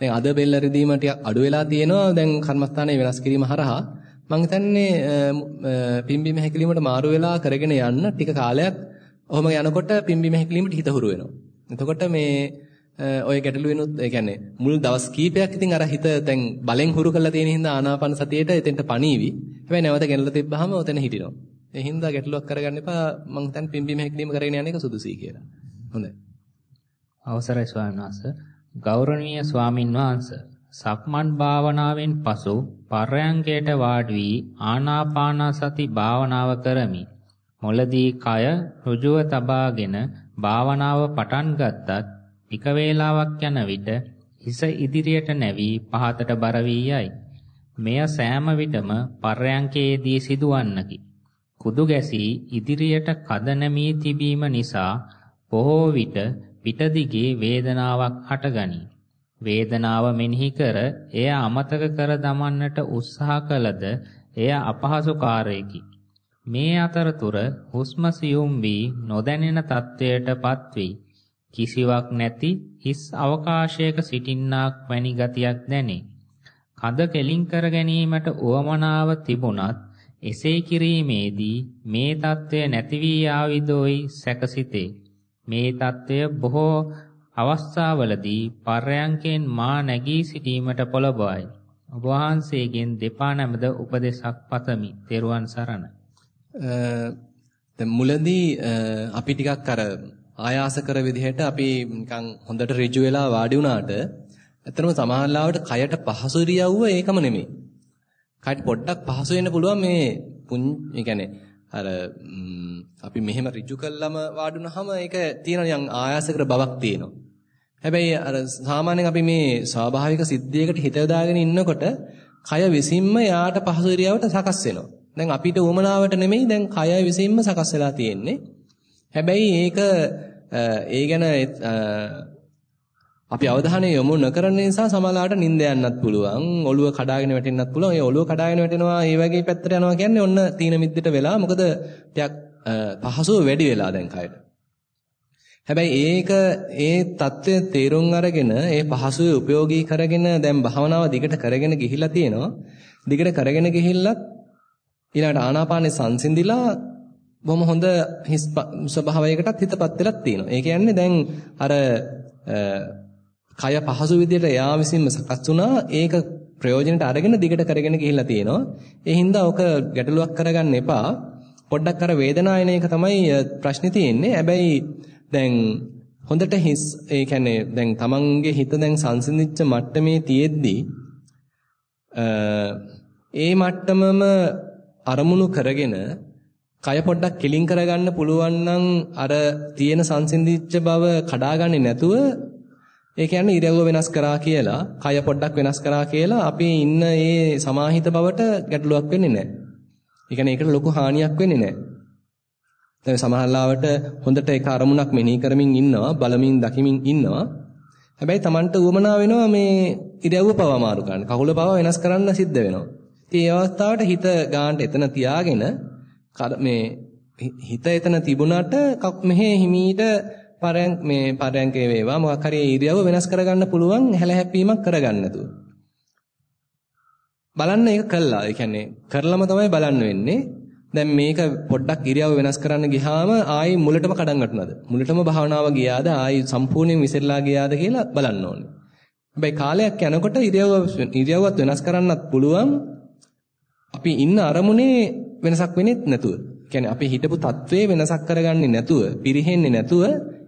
දැන් අද බෙල්ල රිදීම ටිකක් අඩු වෙලා තියෙනවා. දැන් කර්මස්ථානයේ වෙනස් කිරීම හරහා මම හිතන්නේ පිම්බීම හැකිලීමට මාරු වෙලා කරගෙන යන්න ටික කාලයක් ඔහොම යනකොට පිම්බීම හැකිලීමට හිත හුරු වෙනවා. එතකොට මේ ඔය ගැටලු වෙනුත් ඒ කියන්නේ මුල් දවස් කීපයක් ඉතින් අර හිත දැන් බලෙන් හුරු කරලා තියෙන හින්දා ආනාපාන සතියේට එතෙන්ට පණීවි. හැබැයි නැවත ගෙනලා තිබ්බහම ඔතන හිටිනවා. ඒ හින්දා ගැටලුවක් කරගන්න එපා. මං හිතන්නේ පිම්බීම හැකිලිම කරගෙන යන එක සුදුසුයි කියලා. හොඳයි. අවසරයි ස්වාමීන් වහන්සේ. ගෞරවනීය ස්වාමින් වහන්සේ. සක්මන් භාවනාවෙන් පසු පර්යංකයට වාඩි වී ආනාපාන සති භාවනාව කරමි. මොළදී කය ඍජුව තබාගෙන භාවනාව පටන් ගත්තත් ටික වේලාවක් යන විට හිස ඉදිරියට නැවී පහතට බර වී යයි. මෙය සෑම විටම පර්යංකයේදී සිදුවන්නකි. කුදු ගැසී ඉදිරියට කද නැමී තිබීම නිසා බොහෝ විට පිටදිගේ වේදනාවක් හටගනී. වේදනාව මෙනෙහි කර එය අමතක කර දමන්නට උත්සාහ කළද එය අපහසු කාර්යයකි. මේ අතරතුර හුස්ම සියුම් වී නොදැනෙන තත්වයටපත් වී කිසිවක් නැති හිස් අවකාශයක සිටින්නාක් වැනි ගතියක් දැනේ. කඳ කෙලින් කර ගැනීමට උවමනාව තිබුණත් එසේ කිරීමේදී මේ తත්වය නැති වී ආවිදෝයි සැකසිතේ. මේ తත්වය බොහෝ අවස්ථාවලදී පර්යංකෙන් මා නැගී සිටීමට පොළඹවයි. ඔබ වහන්සේගෙන් දෙපා නැමද උපදේශක් පතමි. තෙරුවන් සරණයි. දැන් මුලදී අපි ටිකක් අර ආයාස කර විදිහට අපි නිකන් හොඳට ඍජු වෙලා වාඩි වුණාට ඇත්තටම සමහරවිට කයට පහසු ඉරියව්ව ඒකම නෙමෙයි. කයට පොඩ්ඩක් පහසු වෙන්න පුළුවන් මේ පුං ඒ කියන්නේ අර අපි මෙහෙම ඍජු කළාම වාඩි වුණාම ඒක තියෙන නිකන් ආයාස කර බවක් තියෙනවා. හැබැයි අර සාමාන්‍යයෙන් අපි මේ ස්වාභාවික සිද්ධියකට හිත යොදාගෙන ඉන්නකොට කය විසින්ම යාට පහසු ඉරියව්වට සකස් වෙනවා. දැන් අපිට උමනාවට නෙමෙයි දැන් කය විසින්ම සකස් වෙලා තියෙන්නේ. හැබැයි ඒක ඒ ගැන අපි අවධානය යොමු නොකරන නිසා සමහරවිට නිින්ද යන්නත් පුළුවන් ඔළුව කඩාගෙන වැටෙන්නත් පුළුවන් ඒ ඔළුව කඩාගෙන වැටෙනවා ඒ වගේ පැත්තට යනවා කියන්නේ ඔන්න තීන මිද්දට වෙලා මොකද ටිකක් පහසුව වැඩි වෙලා දැන් කයට හැබැයි ඒක ඒ தත්ත්වය තේරුම් අරගෙන ඒ පහසුවේ ප්‍රයෝගී කරගෙන දැන් භාවනාව දිගට කරගෙන ගිහිලා තියෙනවා දිගට කරගෙන ගිහිල්ලත් ඊළඟට ආනාපානේ සංසිඳිලා බොහොම හොඳ හිස් ස්වභාවයකටත් හිතපත් වෙලක් තියෙනවා. ඒ කියන්නේ දැන් අර කය පහසු විදියට එයා විසින්ම සකස් වුණා. ඒක ප්‍රයෝජනෙට අරගෙන දිගට කරගෙන ගිහිල්ලා තියෙනවා. ඒ හින්දා ඔක ගැටලුවක් කරගන්න එපා. පොඩ්ඩක් අර වේදනායන එක තමයි ප්‍රශ්නේ තියෙන්නේ. හැබැයි දැන් හොඳට හිස් ඒ කියන්නේ දැන් තමන්ගේ හිත දැන් සංසිඳිච්ච මට්ටමේ තියෙද්දි ඒ මට්ටමම අරමුණු කරගෙන කය පොඩ්ඩක් කෙලින් කරගන්න පුළුවන් නම් අර තියෙන සංසිඳිච්ච බව කඩාගන්නේ නැතුව ඒ කියන්නේ ඉරියව්ව වෙනස් කරා කියලා කය පොඩ්ඩක් වෙනස් කරා කියලා අපි ඉන්න ඒ සමාහිත බවට ගැටලුවක් වෙන්නේ නැහැ. ඒ කියන්නේ ඒකට ලොකු හානියක් වෙන්නේ නැහැ. දැන් සමහරවිට හොඳට ඒක අරමුණක් මෙනෙහි කරමින් ඉන්නවා බලමින් දකිමින් ඉන්නවා. හැබැයි Tamanට උවමනා වෙනවා මේ ඉරියව්ව පව අමාරු කරන්න. කකුල පව වෙනස් කරන්න සිද්ධ වෙනවා. ඉතින් ඒ අවස්ථාවට හිත ගානට එතන තියාගෙන මේ හිත එතන තිබුණාට මෙහෙ හිමීට පරයන් මේ පරයන්කේ වේවා මොකක් හරි ඉරියව්ව වෙනස් කරගන්න පුළුවන් හැලහැප්පීමක් කරගන්න නැතුව. බලන්න ඒක කළා. ඒ කියන්නේ කරලම තමයි බලන්න වෙන්නේ. දැන් මේක පොඩ්ඩක් ඉරියව්ව වෙනස් කරන්න ගියාම ආයි මුලටම කඩන් වටනද? මුලටම භාවනාව ගියාද? ආයි සම්පූර්ණයෙන් විසිරලා ගියාද කියලා බලන්න ඕනේ. හැබැයි කාලයක් යනකොට ඉරියව්ව ඉරියව්වත් වෙනස් කරන්නත් පුළුවන්. අපි ඉන්න අරමුණේ වෙනසක් වෙන්නේ නැතුව. කියන්නේ අපි හිටපු తත්වයේ වෙනසක් කරගන්නේ නැතුව, පිරිහෙන්නේ නැතුව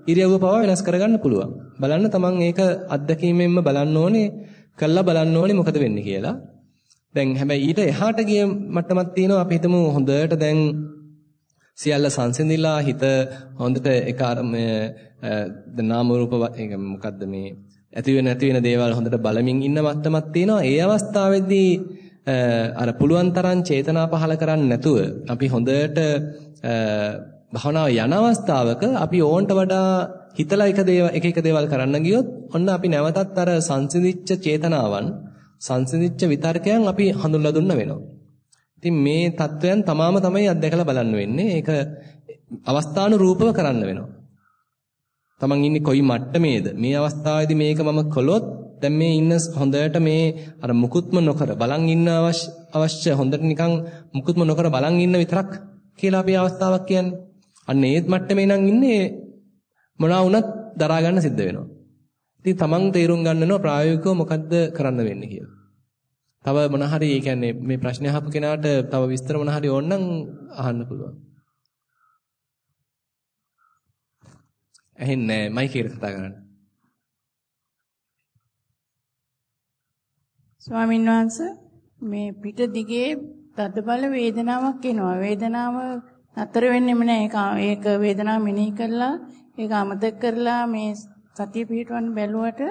ඉරියව්ව පවා වෙනස් කරගන්න පුළුවන්. බලන්න තමන් ඒක අත්දැකීමෙන්ම බලන්න ඕනේ, කළා බලන්න ඕනේ මොකද වෙන්නේ කියලා. දැන් හැබැයි ඊට එහාට ගිය මට්ටමක් තියෙනවා අපි හිතමු හොඳට දැන් සියල්ල සංසිඳිලා හිත හොඳට ඒක අර නාම රූප මොකද්ද මේ ඇති වෙන නැති වෙන දේවල් හොඳට බලමින් ඉන්න මත්තමක් තියෙනවා. ඒ අවස්ථාවේදී අර පුළුවන් තරම් චේතනා පහල කරන්නේ නැතුව අපි හොඳට භවනාව යන අවස්ථාවක අපි ඕන්ට වඩා හිතලා එක දේව එක එක දේවල් කරන්න ගියොත් ඔන්න අපි නැවතත් අර සංසිඳිච්ච චේතනාවන් සංසිඳිච්ච විතර්කයන් අපි හඳුන්ලා දුන්න වෙනවා. ඉතින් මේ தත්වයන් තමාම තමයි අත්දැකලා බලන්න වෙන්නේ. ඒක අවස්ථානුරූපව කරන්න වෙනවා. තමන් ඉන්නේ කොයි මට්ටමේද? මේ අවස්ථාවේදී මේක මම කළොත් දැන් මේ ඉන්න හොඳට මේ අර මුකුත්ම නොකර බලන් ඉන්න අවශ්‍ය හොඳට නිකන් මුකුත්ම නොකර බලන් ඉන්න විතරක් කියලා අපි අවස්ථාවක් කියන්නේ. අන්න ඒත් මට්ටමේ නම් ඉන්නේ මොනවා වුණත් දරා ගන්න සිද්ධ වෙනවා. ඉතින් තමන් තේරුම් ගන්නනවා ප්‍රායෝගිකව මොකද්ද කරන්න වෙන්නේ කියලා. තව මොන හරි ඒ කියන්නේ මේ ප්‍රශ්නේ අහපු කෙනාට තව විස්තර මොන හරි ඕන නම් අහන්න පුළුවන්. ඇහෙන්නේ නැහැ මයික් එකට කතා කරන්න. ස්වාමීන් වහන්සේ මේ පිට දිගේ තදබල වේදනාවක් එනවා. වේදනාව නතර වෙන්නෙම නැහැ. ඒක වේදනාව මෙනෙහි කරලා ඒක අමතක කරලා මේ සතිය පිටවන්න බැලුවට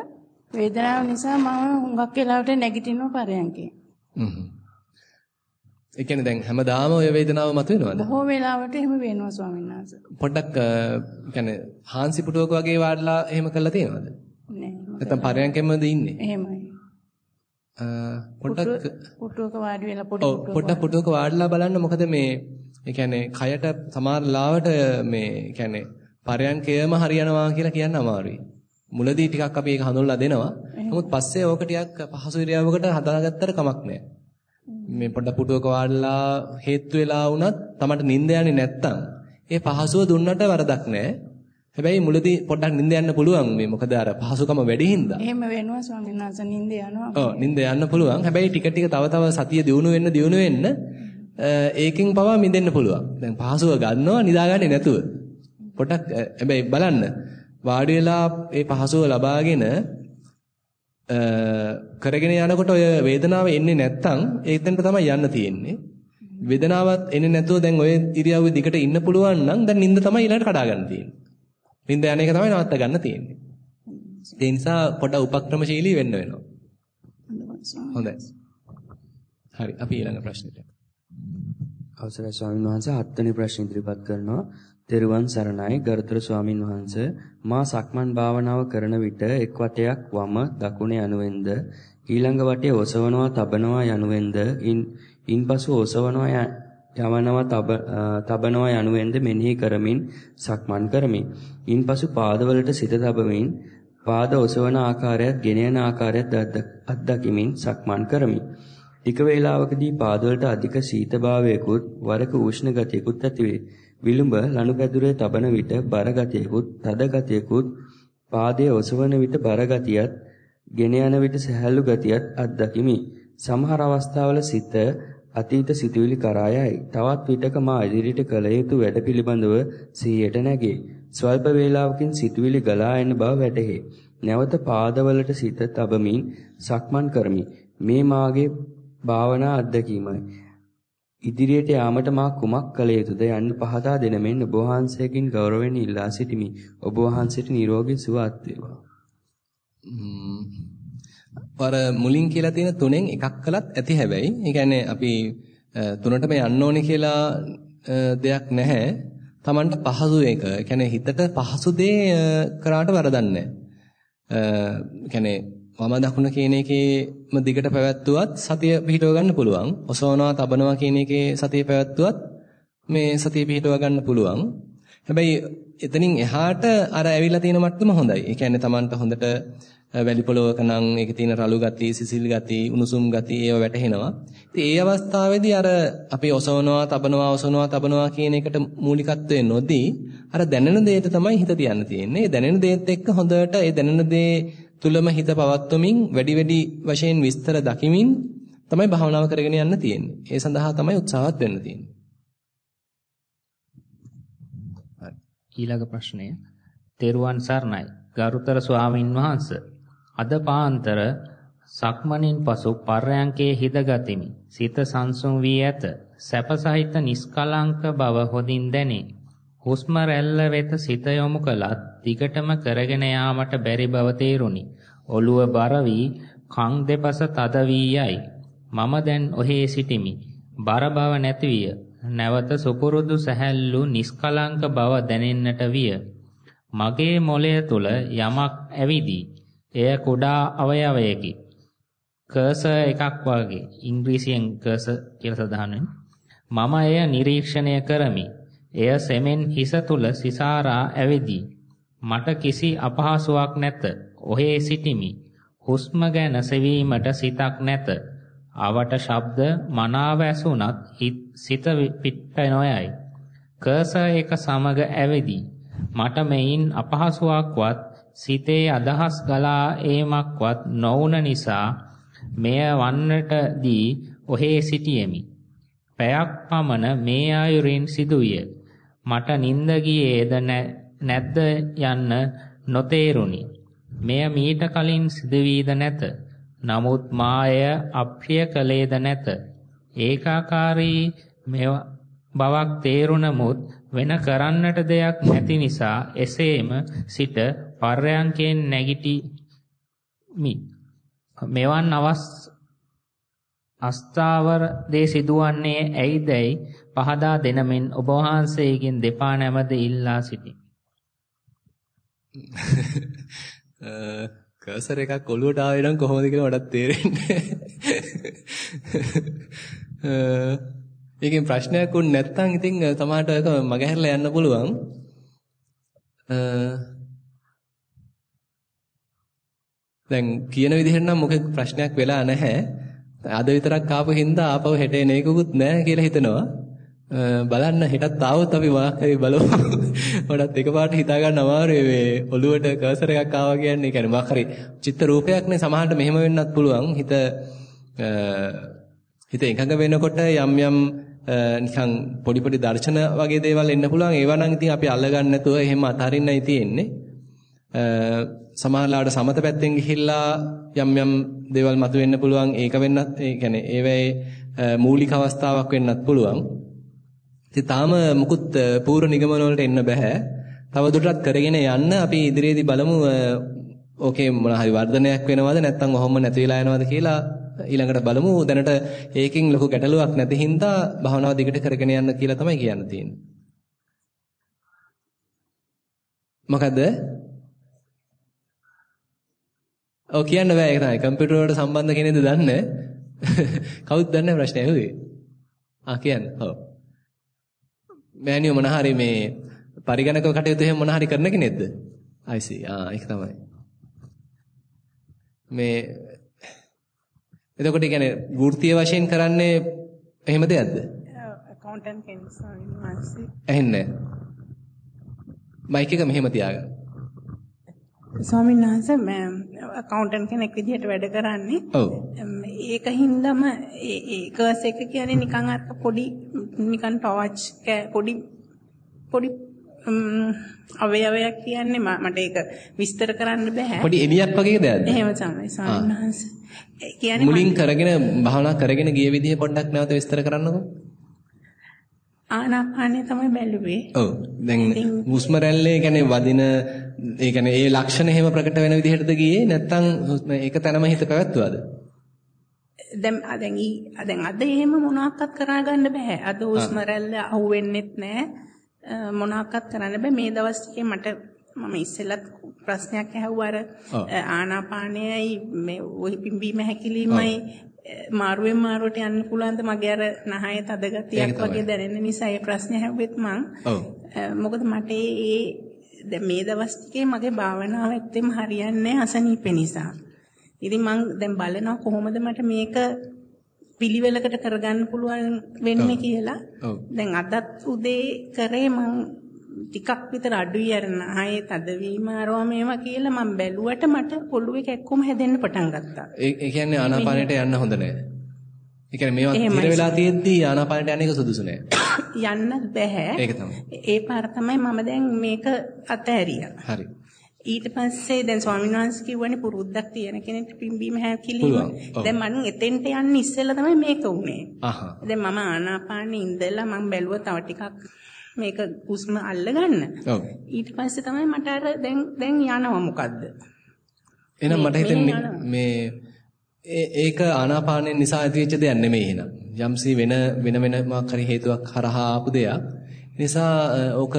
වේදනාව නිසා මම හුඟක් වෙලාවට නැගිටිනවා පරයන්කේ. හ්ම්. ඒ කියන්නේ දැන් හැමදාම ඔය වේදනාව මතුවෙනවද? බොහෝ වෙලාවට එහෙම වෙනවා ස්වාමීන් වහන්සේ. පොඩ්ඩක් කියන්නේ හාන්සි පුටුවක වගේ වාඩිලා එහෙම කරලා තියෙනවද? නෑ. නැත්නම් පරයන්කෙමද ඉන්නේ? එහෙමයි. පොඩ්ඩක් පුටුවක වාඩි වෙලා පොඩි පොඩ්ඩක් පුටුවක වාඩිලා බලන්න මොකද මේ ඒ කියන්නේ කයට සමහර ලාවට මේ කියන්නේ පරයන්කයම හරියනවා කියලා කියන්න අමාරුයි. මුලදී ටිකක් අපි ඒක හඳුන්ලා දෙනවා. නමුත් පස්සේ ඕක ටිකක් පහසු ඉරියව්වකට හදාගත්තට කමක් නැහැ. මේ පොඩ්ඩක් පුටුවක වාඩිලා හේතු වෙලා වුණත් තමන්ට නිින්ද යන්නේ නැත්තම් ඒ පහසුව දුන්නට වරදක් නැහැ. හැබැයි මුලදී පොඩ්ඩක් නිින්ද යන්න පුළුවන් මේ මොකද අර පහසුකම වැඩි හින්දා. එහෙම වෙනවා ස්වාමීන් වහන්සේ නිින්ද යනවා. ඔව් නිින්ද යන්න පුළුවන්. හැබැයි ටික ටික තව තව සතිය දියුණු වෙන්න දියුණු වෙන්න ඒකෙන් පවා මිදෙන්න පුළුවන්. දැන් පහසුව ගන්නවා නිදාගන්නේ නැතුව. පොඩක් හැබැයි බලන්න වාඩි වෙලා ඒ පහසුව ලබාගෙන කරගෙන යනකොට ඔය වේදනාව එන්නේ නැත්තම් ඒකෙන්ට තමයි යන්න තියෙන්නේ. වේදනාවක් එන්නේ නැතුව දැන් ඔය ඉරියව්වේ දිගට ඉන්න පුළුවන් නම් දැන් නිින්ද තමයි ඊළඟට කඩා ගන්න තියෙන්නේ. නිින්ද යන එක තමයි නවත්ත ගන්න තියෙන්නේ. ඒ නිසා පොඩ උපක්‍රමශීලී වෙන්න වෙනවා. හොඳයි. හරි අපි ඊළඟ ප්‍රශ්නෙට. අවසරයි ස්වාමීන් වහන්සේ හත්වෙනි ප්‍රශ්න ඉදිරිපත් කරනවා. තෙරුවන් සරණයි ගරුතර ස්වාමින් වහන්සේ මා සක්මන් භාවනාව කරන විට එක් වටයක් වම දකුණ යනුවෙන්ද ඊළඟ වටේ ඔසවනවා තබනවා යනුවෙන්ද ඉන්පසු ඔසවනවා යවනවා තබනවා යනුවෙන්ද මෙනෙහි කරමින් සක්මන් කරමි. ඉන්පසු පාදවලට සිත තබමින් පාද ඔසවන ආකාරයත් ගෙන යන ආකාරයත් අත්දකිමින් සක්මන් කරමි. ටික වේලාවකදී පාදවලට අධික සීතභාවයකුත් වරක උෂ්ණ ගතියකුත් ඇති වේ. විලුඹ ලනුපැදුරේ තබන විට බර ගතියකුත් තද ගතියකුත් පාදයේ ඔසවන විට බර ගතියත් ගෙන යන විට සහැල්ලු ගතියත් අත්දකිමි. සමහර අවස්ථාවල සිත අතීත සිතුවිලි කරා යයි. තවත් විටක මා ඉදිරියට කළ යුතු වැඩ පිළිබඳව සිහියට නැගේ. ස්වල්ප වේලාවකින් සිතුවිලි ගලා එන බව වැටහේ. නැවත පාදවලට සිත තබමින් සක්මන් කරමි. මේ මාගේ භාවනා අත්දැකීමයි. ඉදිරියට යාමට මා කුමක් කළ යුතුද යන්න පහදා දෙන මෙන් ඔබ වහන්සේකින් ගෞරවයෙන් ඉල්ලා සිටිමි. ඔබ වහන්සේට නිරෝගී සුවපත් වේවා. අර මුලින් කියලා තියෙන තුනෙන් එකක් කළත් ඇති හැබැයි. ඒ කියන්නේ අපි තුනටම යන්න ඕනේ කියලා දෙයක් නැහැ. Tamanට පහසු එක. ඒ කියන්නේ හිතට පහසු දේ කරාට වරදක් නැහැ. ඒ කියන්නේ වම දකුණ කියන එකේම දිගට පැවැත්වුවත් සතිය පිහිටව ගන්න පුළුවන්. ඔසවනවා තබනවා කියන එකේ සතිය පැවැත්වුවත් මේ සතිය පිහිටව ගන්න පුළුවන්. හැබැයි එතනින් එහාට අර ඇවිල්ලා තියෙන මට්ටම හොඳයි. ඒ කියන්නේ Tamanට හොඳට වැලි පොලවක නම් ඒකේ තියෙන රළු ගති, සිසිල් ගති, උණුසුම් ගති ඒව වැටහෙනවා. ඉතින් ඒ අවස්ථාවේදී අර අපි ඔසවනවා, තබනවා, ඔසවනවා, තබනවා කියන එකට මූලිකත්වය නොදී අර දැනෙන දෙයට තමයි හිත තියන්න තියෙන්නේ. ඒ දැනෙන දේත් එක්ක හොඳට ඒ දැනෙන දේ තුලම හිත පවත්වමින් වැඩි වැඩි වශයෙන් විස්තර දකිමින් තමයි භාවනාව කරගෙන යන්න තියෙන්නේ. ඒ සඳහා තමයි උත්සාහවත් වෙන්න තියෙන්නේ. ඊළඟ ප්‍රශ්නය. තෙරුවන් සරණයි. ගරුතර ස්වාමින් වහන්සේ අද පාන්තර සක්මණින් පසු පර්යංකේ හිදගතිමි. සිත සංසුන් වී ඇත. සැපසහිත නිස්කලංක බව හොඳින් දැනේ. හුස්ම රැල්ල වෙත සිත යොමු කළත් දිගටම කරගෙන යාමට බැරි බව තේරුණි. ඔළුව බර වී කන් දෙපස තද වී යයි. මම දැන් ඔහේ සිටිමි. බර බව නැති විය. නැවත සුපුරුදු සැහැල්ලු නිස්කලංක බව දැනෙන්නට විය. මගේ මොළය තුල යමක් ඇවිදී. එය කුඩා අවයවයකි. කර්සර් එකක් වගේ ඉංග්‍රීසියෙන් කර්සර් කියලා සඳහන් මම එය නිරීක්ෂණය කරමි. එය සෙමෙන් හිස තුල සිසාරා ඇවිදී. මට කිසි අපහසුාවක් නැත. ඔහේ සිටිමි. හුස්ම ගැන සෙවීමට සිතක් නැත. අවට ශබ්ද මනාව ඇසුණත් සිත පිට නොයයි. කර්සර් එක සමග ඇවිදී. මට මෙයින් අපහසුාවක්වත් සිතේ අදහස් ගලා ඒමක්වත් නොවුන නිසා මෙය වන්නට දී ඔහේ සිටියෙමි. පැයක් පමණ මේ ආයුරින් සිදුවිය. මට නිින්ද ගියේද නැද්ද යන්න නොතේරුණි. මෙය මීට කලින් සිදුවීද නැත. නමුත් මාය අප්‍රිය කළේද නැත. ඒකාකාරී බවක් තේරුණමුත් වෙන කරන්නට දෙයක් නැති නිසා එසේම සිට පර්යංකයෙන් නැගිටිමි. මෙවන් අවස් අස්ථාවර දේ සිදුවන්නේ ඇයිදයි පහදා දෙනමින් ඔබ වහන්සේගෙන් දෙපා නැමද ඉල්ලා සිටි. [laughs] කර්සර් එකක් ඔලුවට ආවේ නම් කොහොමද කියලා මටත් තේරෙන්නේ. [laughs] ඒකෙන් ප්‍රශ්නයක් උන් නැත්තම් ඉතින් තමාට ඒක මගහැරලා යන්න පුළුවන්. දැන් කියන විදිහට නම් මොකෙක් ප්‍රශ්නයක් වෙලා නැහැ. අද විතරක් ආපු හින්දා ආපහු හෙට එන එකකුත් නැහැ කියලා හිතනවා. බලන්න හෙටත් ආවොත් අපි මොකක් හරි බලමු. මටත් එකපාරට හිතා ගන්න අමාරුයි මේ ඔළුවට කර්සර් එකක් ආවා කියන්නේ. ඒ කියන්නේ මොකක් හරි චිත්ත රූපයක්නේ සමහරට මෙහෙම වෙන්නත් පුළුවන්. හිත හිත එකඟ වෙනකොට යම් යම් නිකන් පොඩි පොඩි දර්ශන වගේ දේවල් එන්න පුළුවන්. ඒවා නම් ඉතින් අපි අල්ලගන්න නැතුව එහෙම අතහරින්නයි තියෙන්නේ. සමහරලාට සමත පැත්තෙන් ගිහිල්ලා යම් යම් දේවල් මතුවෙන්න පුළුවන්. ඒක වෙන්නත් ඒ කියන්නේ ඒවැයි මූලික අවස්ථාවක් වෙන්නත් පුළුවන්. ඉතින් තාම මුකුත් පූර්ව නිගමන වලට එන්න බෑ. තව දුරටත් කරගෙන යන්න අපි ඉදිරියේදී බලමු ඕකේ මොන හරි වර්ධනයක් වෙනවද නැත්නම් ඔහොම නැති වෙලා යනවද කියලා ඊළඟට බලමු. දැනට ඒකෙන් ලොකු ගැටලුවක් නැති හින්දා භාවනාව දිගට කරගෙන යන්න කියලා තමයි කියන්න තියෙන්නේ. මොකද ඔව් කියන්න බෑ ඒක තමයි. කම්පියුටර් වලට සම්බන්ධ කෙනෙක්ද දන්නේ? [laughs] කවුද දන්නේ ප්‍රශ්නේ ඇහුවේ? ආ කියන්න. ඔව්. මෑනියෝ මොන හරි මේ පරිගණක කටයුතු එහෙම මොන හරි කරන කෙනෙක්ද? See. ආ ඒක තමයි. මේ එතකොට කියන්නේ වෘත්තීය වශයෙන් කරන්නේ එහෙම දෙයක්ද? account කෙනෙක් ස්වාමීන් වහන්සේ. ඇහෙන්නේ. මයික් එක මෙහෙම තියාගන්න. ස්වාමීන් වහන්සේ මම account කෙනෙක් විදිහට වැඩ කරන්නේ. ඔව්. ඒකින්දම ඒ කර්ස් එක කියන්නේ නිකන් අර පොඩි නිකන් ටෝච් පොඩි පොඩි අවයවයක් කියන්නේ මට ඒක විස්තර කරන්න බෑ. පොඩි එලියක් වගේ දෙයක්ද? එහෙම තමයි ස්වාමීන් වහන්සේ. කියන්නේ මුලින් කරගෙන භාවනා කරගෙන ගිය විදිහ පොඩ්ඩක් නැවත විස්තර කරන්නකෝ. ආනාපානය තමයි බැලුවේ. ඔව්. දැන් හුස්ම රැල්ලේ කියන්නේ වදින ඒ කියන්නේ ඒ ලක්ෂණ එහෙම ප්‍රකට වෙන විදිහටද ගියේ නැත්නම් ඒක තනම හිත පැවැත්වුවද? දැන් දැන් දැන් අද එහෙම මොනවාක්වත් කරගන්න බෑ. අද හුස්ම රැල්ල අහුවෙන්නෙත් නෑ. මොනවාක්වත් කරන්න බෑ. මේ දවස් ටිකේ මට මම ඉස්සෙල්ලත් ප්‍රශ්නයක් ඇහුවා අර ආනාපානයයි මේ ওই පිම්බීම හැකිලිමයි මාරුවෙන් මාරුවට යන්න පුළුවන්ද මගේ අර නහය තද ගතියක් වගේ දැනෙන නිසා ඒ ප්‍රශ්නේ ඇහුවෙත් මං මොකද මට ඒ දැන් මේ දවස් ටිකේ මගේ භාවනාව ඇත්තෙම හරියන්නේ අසනීප නිසා. ඉතින් මං දැන් බලනවා කොහොමද මට මේක පිළිවෙලකට කරගන්න පුළුවන් වෙන්නේ කියලා. දැන් අදත් උදේ කරේ මං ටිකක් විතර අඩුයි අර නහයේ තදවීම අරවා මේවා කියලා මම බැලුවට මට පොළුවේ කැක්කුම හැදෙන්න පටන් ගත්තා. ඒ කියන්නේ ආනාපානෙට යන්න හොඳ නැහැ. ඒ කියන්නේ මේවා තිර වෙලා තියෙද්දි ආනාපානෙට යන්න එක සුදුසු නෑ. [coughs] යන්න බෑ. ඒක තමයි. ඒ පාර තමයි මම දැන් මේක අතහැරියා. හරි. ඊට පස්සේ දැන් ස්වාමීන් වහන්සේ කිව්වනේ පුරුද්දක් තියෙන කෙනෙක්ට පිම්බීම හැකිලිම. දැන් මම එතෙන්ට යන්න ඉස්සෙල්ලා තමයි මේක උනේ. අහහ. දැන් මම ආනාපානෙ ඉඳලා මම බැලුවා තව ටිකක් මේක හුස්ම අල්ලගන්න. ඊට පස්සේ තමයි මට අර දැන් දැන් යනවා මොකද්ද? එහෙනම් මට හිතෙන්නේ මේ ඒක ආනාපානය නිසා ඇතිවෙච්ච දෙයක් නෙමෙයි එහෙනම්. යම්සි වෙන වෙන වෙන මොකක් හරි හේතුවක් හරහා ආපු දෙයක්. නිසා ඕක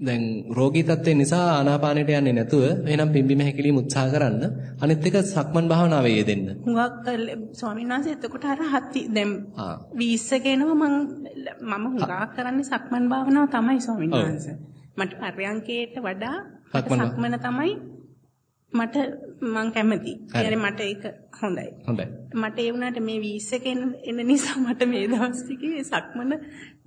දැන් රෝගී තත්ත්වය නිසා ආනාපානයට යන්නේ නැතුව එහෙනම් පිම්බිම හැකිලිම උත්සාහ කරන්න. අනිත් එක සක්මන් භාවනාවේ යෙදෙන්න. හුඟක් ස්වාමීන් වහන්සේ එතකොට අර හති දැන් ආ. 20 ගෙනවා මම මම හුඟක් කරන්නේ සක්මන් භාවනාව තමයි ස්වාමීන්. වහන්සේ. මට පරයන්කේට වඩා සක්මන තමයි මට මං කැමති. ඒ මට ඒක හොඳයි. හොඳයි. මට ඒ වුණාට මේ 20 එකෙන් එන නිසා මට මේ දවස් ටිකේ සක්මන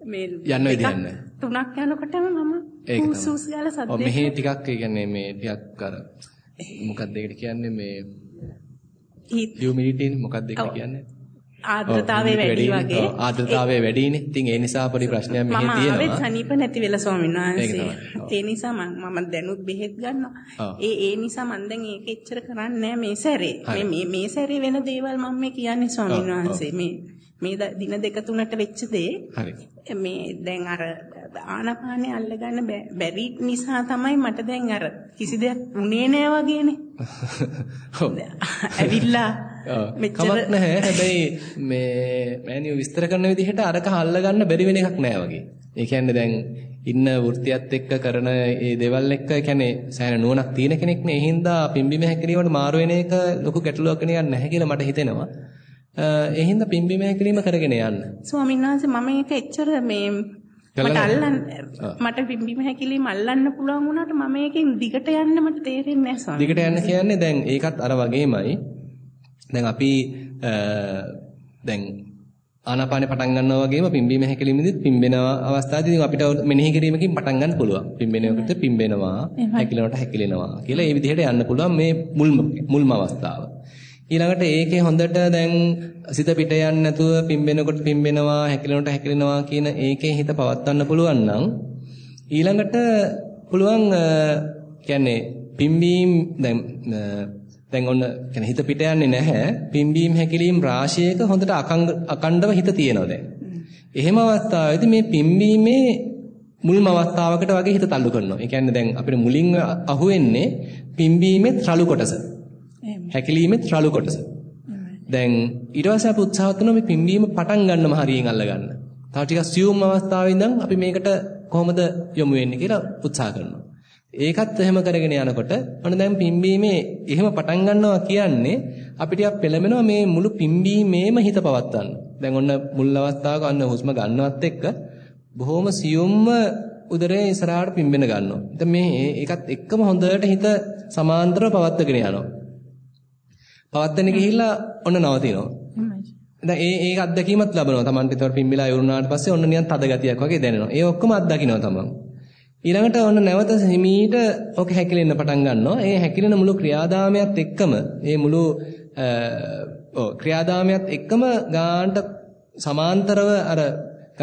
මේ යන්න නැහැ. තුනක් යනකොටම මම ඒක තමයි. සූස් ගාලා ඔව් සද්ද මෙහි ටිකක් ඒ කියන්නේ මේ ටිකක් අර මොකක්ද ඒකට කියන්නේ මේ හියුමිඩිටි මොකක්ද ඒකට ඔව්. කියන්නේ? ආර්ද්‍රතාවය ඔව්, වැඩි. වගේ. ඔව්, ආර්ද්‍රතාවය වැඩිනේ. ඉතින් ඒ නිසා පොඩි ප්‍රශ්නයක් මෙහි මම ආවෙත් තියෙනවා. සනීප නැති වෙලා ස්වාමීන් වහන්සේ. ඒ නිසා මම මම දැනුත් බෙහෙත් ගන්නවා. ඒ ඒ නිසා මම දැන් ඒක එච්චර කරන්නේ නැහැ මේ සැරේ. මේ මේ මේ සැරේ වෙන දේවල් මම මේ කියන්නේ ස්වාමීන්. වහන්සේ. මේ මේ දින දෙක තුනට වෙච්ච දේ හරි. මේ දැන් අර ආනපානේ අල්ලගන්න බැරි නිසා තමයි මට දැන් අර කිසි දෙයක් උනේ නෑ වගේනේ. [laughs] ඔව්. ඇවිල්ලා කමක් නැහැ. හැබැයි මේ මෑනියෝ විස්තර කරන විදිහට අරක අල්ල ගන්න බැරි වෙන එකක් නෑ වගේ. ඒ කියන්නේ දැන් ඉන්න වෘත්තියත් එක්ක කරන ඒ දේවල් එක්ක කියන්නේ සෑහෙන නුවණක් තියෙන කෙනෙක් නේ. ඒ හින්දා පිම්බිම හැකිරීමට මාරු වෙන එක ලොකු ගැටලුවක් නිකන් නැහැ කියලා මට හිතෙනවා. ඒ හින්දා පිම්බිම හැකිරීම කරගෙන යන්න. ස්වාමීන් වහන්සේ මම ඒක එච්චර මේ මට? අල්ලන්න. මට බිම්බිම හැකිලිම අල්ලන්න පුළුවන් වුණාට මම ඒකෙන් දිගට යන්න මට තේරෙන්නේ නැහැ ස්වාමීන් දිගට යන්න කියන්නේ දැන් ඒකත් අර වගේමයි. දැන් අපි දැන් ආනාපානේ පටන් ගන්නවා වගේම පිම්බීම හැකිලිමෙදිත් පිම්බෙන අවස්ථාවේදී අපිට මෙනෙහි කිරීමකින් පටන් ගන්න පුළුවන්. පිම්බෙනකොට පිම්බෙනවා, හැකිලනකොට හැකිලෙනවා කියලා ඒ විදිහට යන්න පුළුවන් මේ මුල්ම මුල්ම අවස්ථාව. ඊළඟට ඒකේ හොඳට දැන් සිත පිට යන්නේ නැතුව පිම්බෙනකොට පිම්බෙනවා, හැකිලනකොට හැකිලෙනවා කියන ඒකේ හිත පවත්වන්න පුළුවන් නම් ඊළඟට පුළුවන් කියන්නේ පිම්බීම් දැන් දැන් ඔන්න කියන්නේ හිත පිට යන්නේ නැහැ පිම්බීම් හැකිලීම් රාශියක හොඳට අකණ්ඩව හිත තියෙනවා දැන්. එහෙම අවස්ථාවේදී මේ පිම්බීමේ මුල්ම අවස්ථාවකට වගේ හිත තල්ලු කරනවා. ඒ කියන්නේ දැන් අපිට මුලින් අහුවෙන්නේ පිම්බීමේ රළු කොටස. හැකිලීමේ රළු කොටස. දැන් ඊට පස්සේ අපි උත්සාහවත් වෙනවා මේ පිම්බීම පටන් ගන්නම හරියෙන් අල්ල ගන්න. තව ටිකක් සියුම් අවස්ථාවේ ඉඳන් අපි මේකට කොහොමද යොමු වෙන්නේ කියලා උත්සාහ කරනවා. ඒකත් එහෙම කරගෙන යනකොට ඔන්න දැන් පිම්බීමේ එහෙම පටන් ගන්නවා කියන්නේ අපිට පෙළඹෙනවා මේ මුළු පිම්බීමේම හිත පවත්වන්න. දැන් ඔන්න මුල් අවස්ථාවක අන්න හුස්ම ගන්නවත් එක්ක බොහොම සියුම්ම උදරයේ ඉස්සරහට පිම්බෙන ගන්නවා. දැන් මේ ඒකත් එක්කම හොඳට හිත සමාන්තරව පවත්වාගෙන යනවා. පවත්ගෙන ගිහිල්ලා ඔන්න නවතිනවා. දැන් ඒ ඒක අත්දැකීමත් ලබනවා. Tamante තොර පිම්බිලා ඉවරුනාට පස්සේ ඔන්න නිකන් තද ගතියක් වගේ දැනෙනවා. ඒ ඔක්කොම අත්දකින්නවා තමන්. ඊළඟට ඔන්න නැවත හිමීට ඔක හැකිලෙන්න පටන් ගන්නවා. ඒ හැකිලෙන මුළු ක්‍රියාදාමයත් එක්කම ඒ මුළු ක්‍රියාදාමයත් එක්කම ගානට සමාන්තරව අර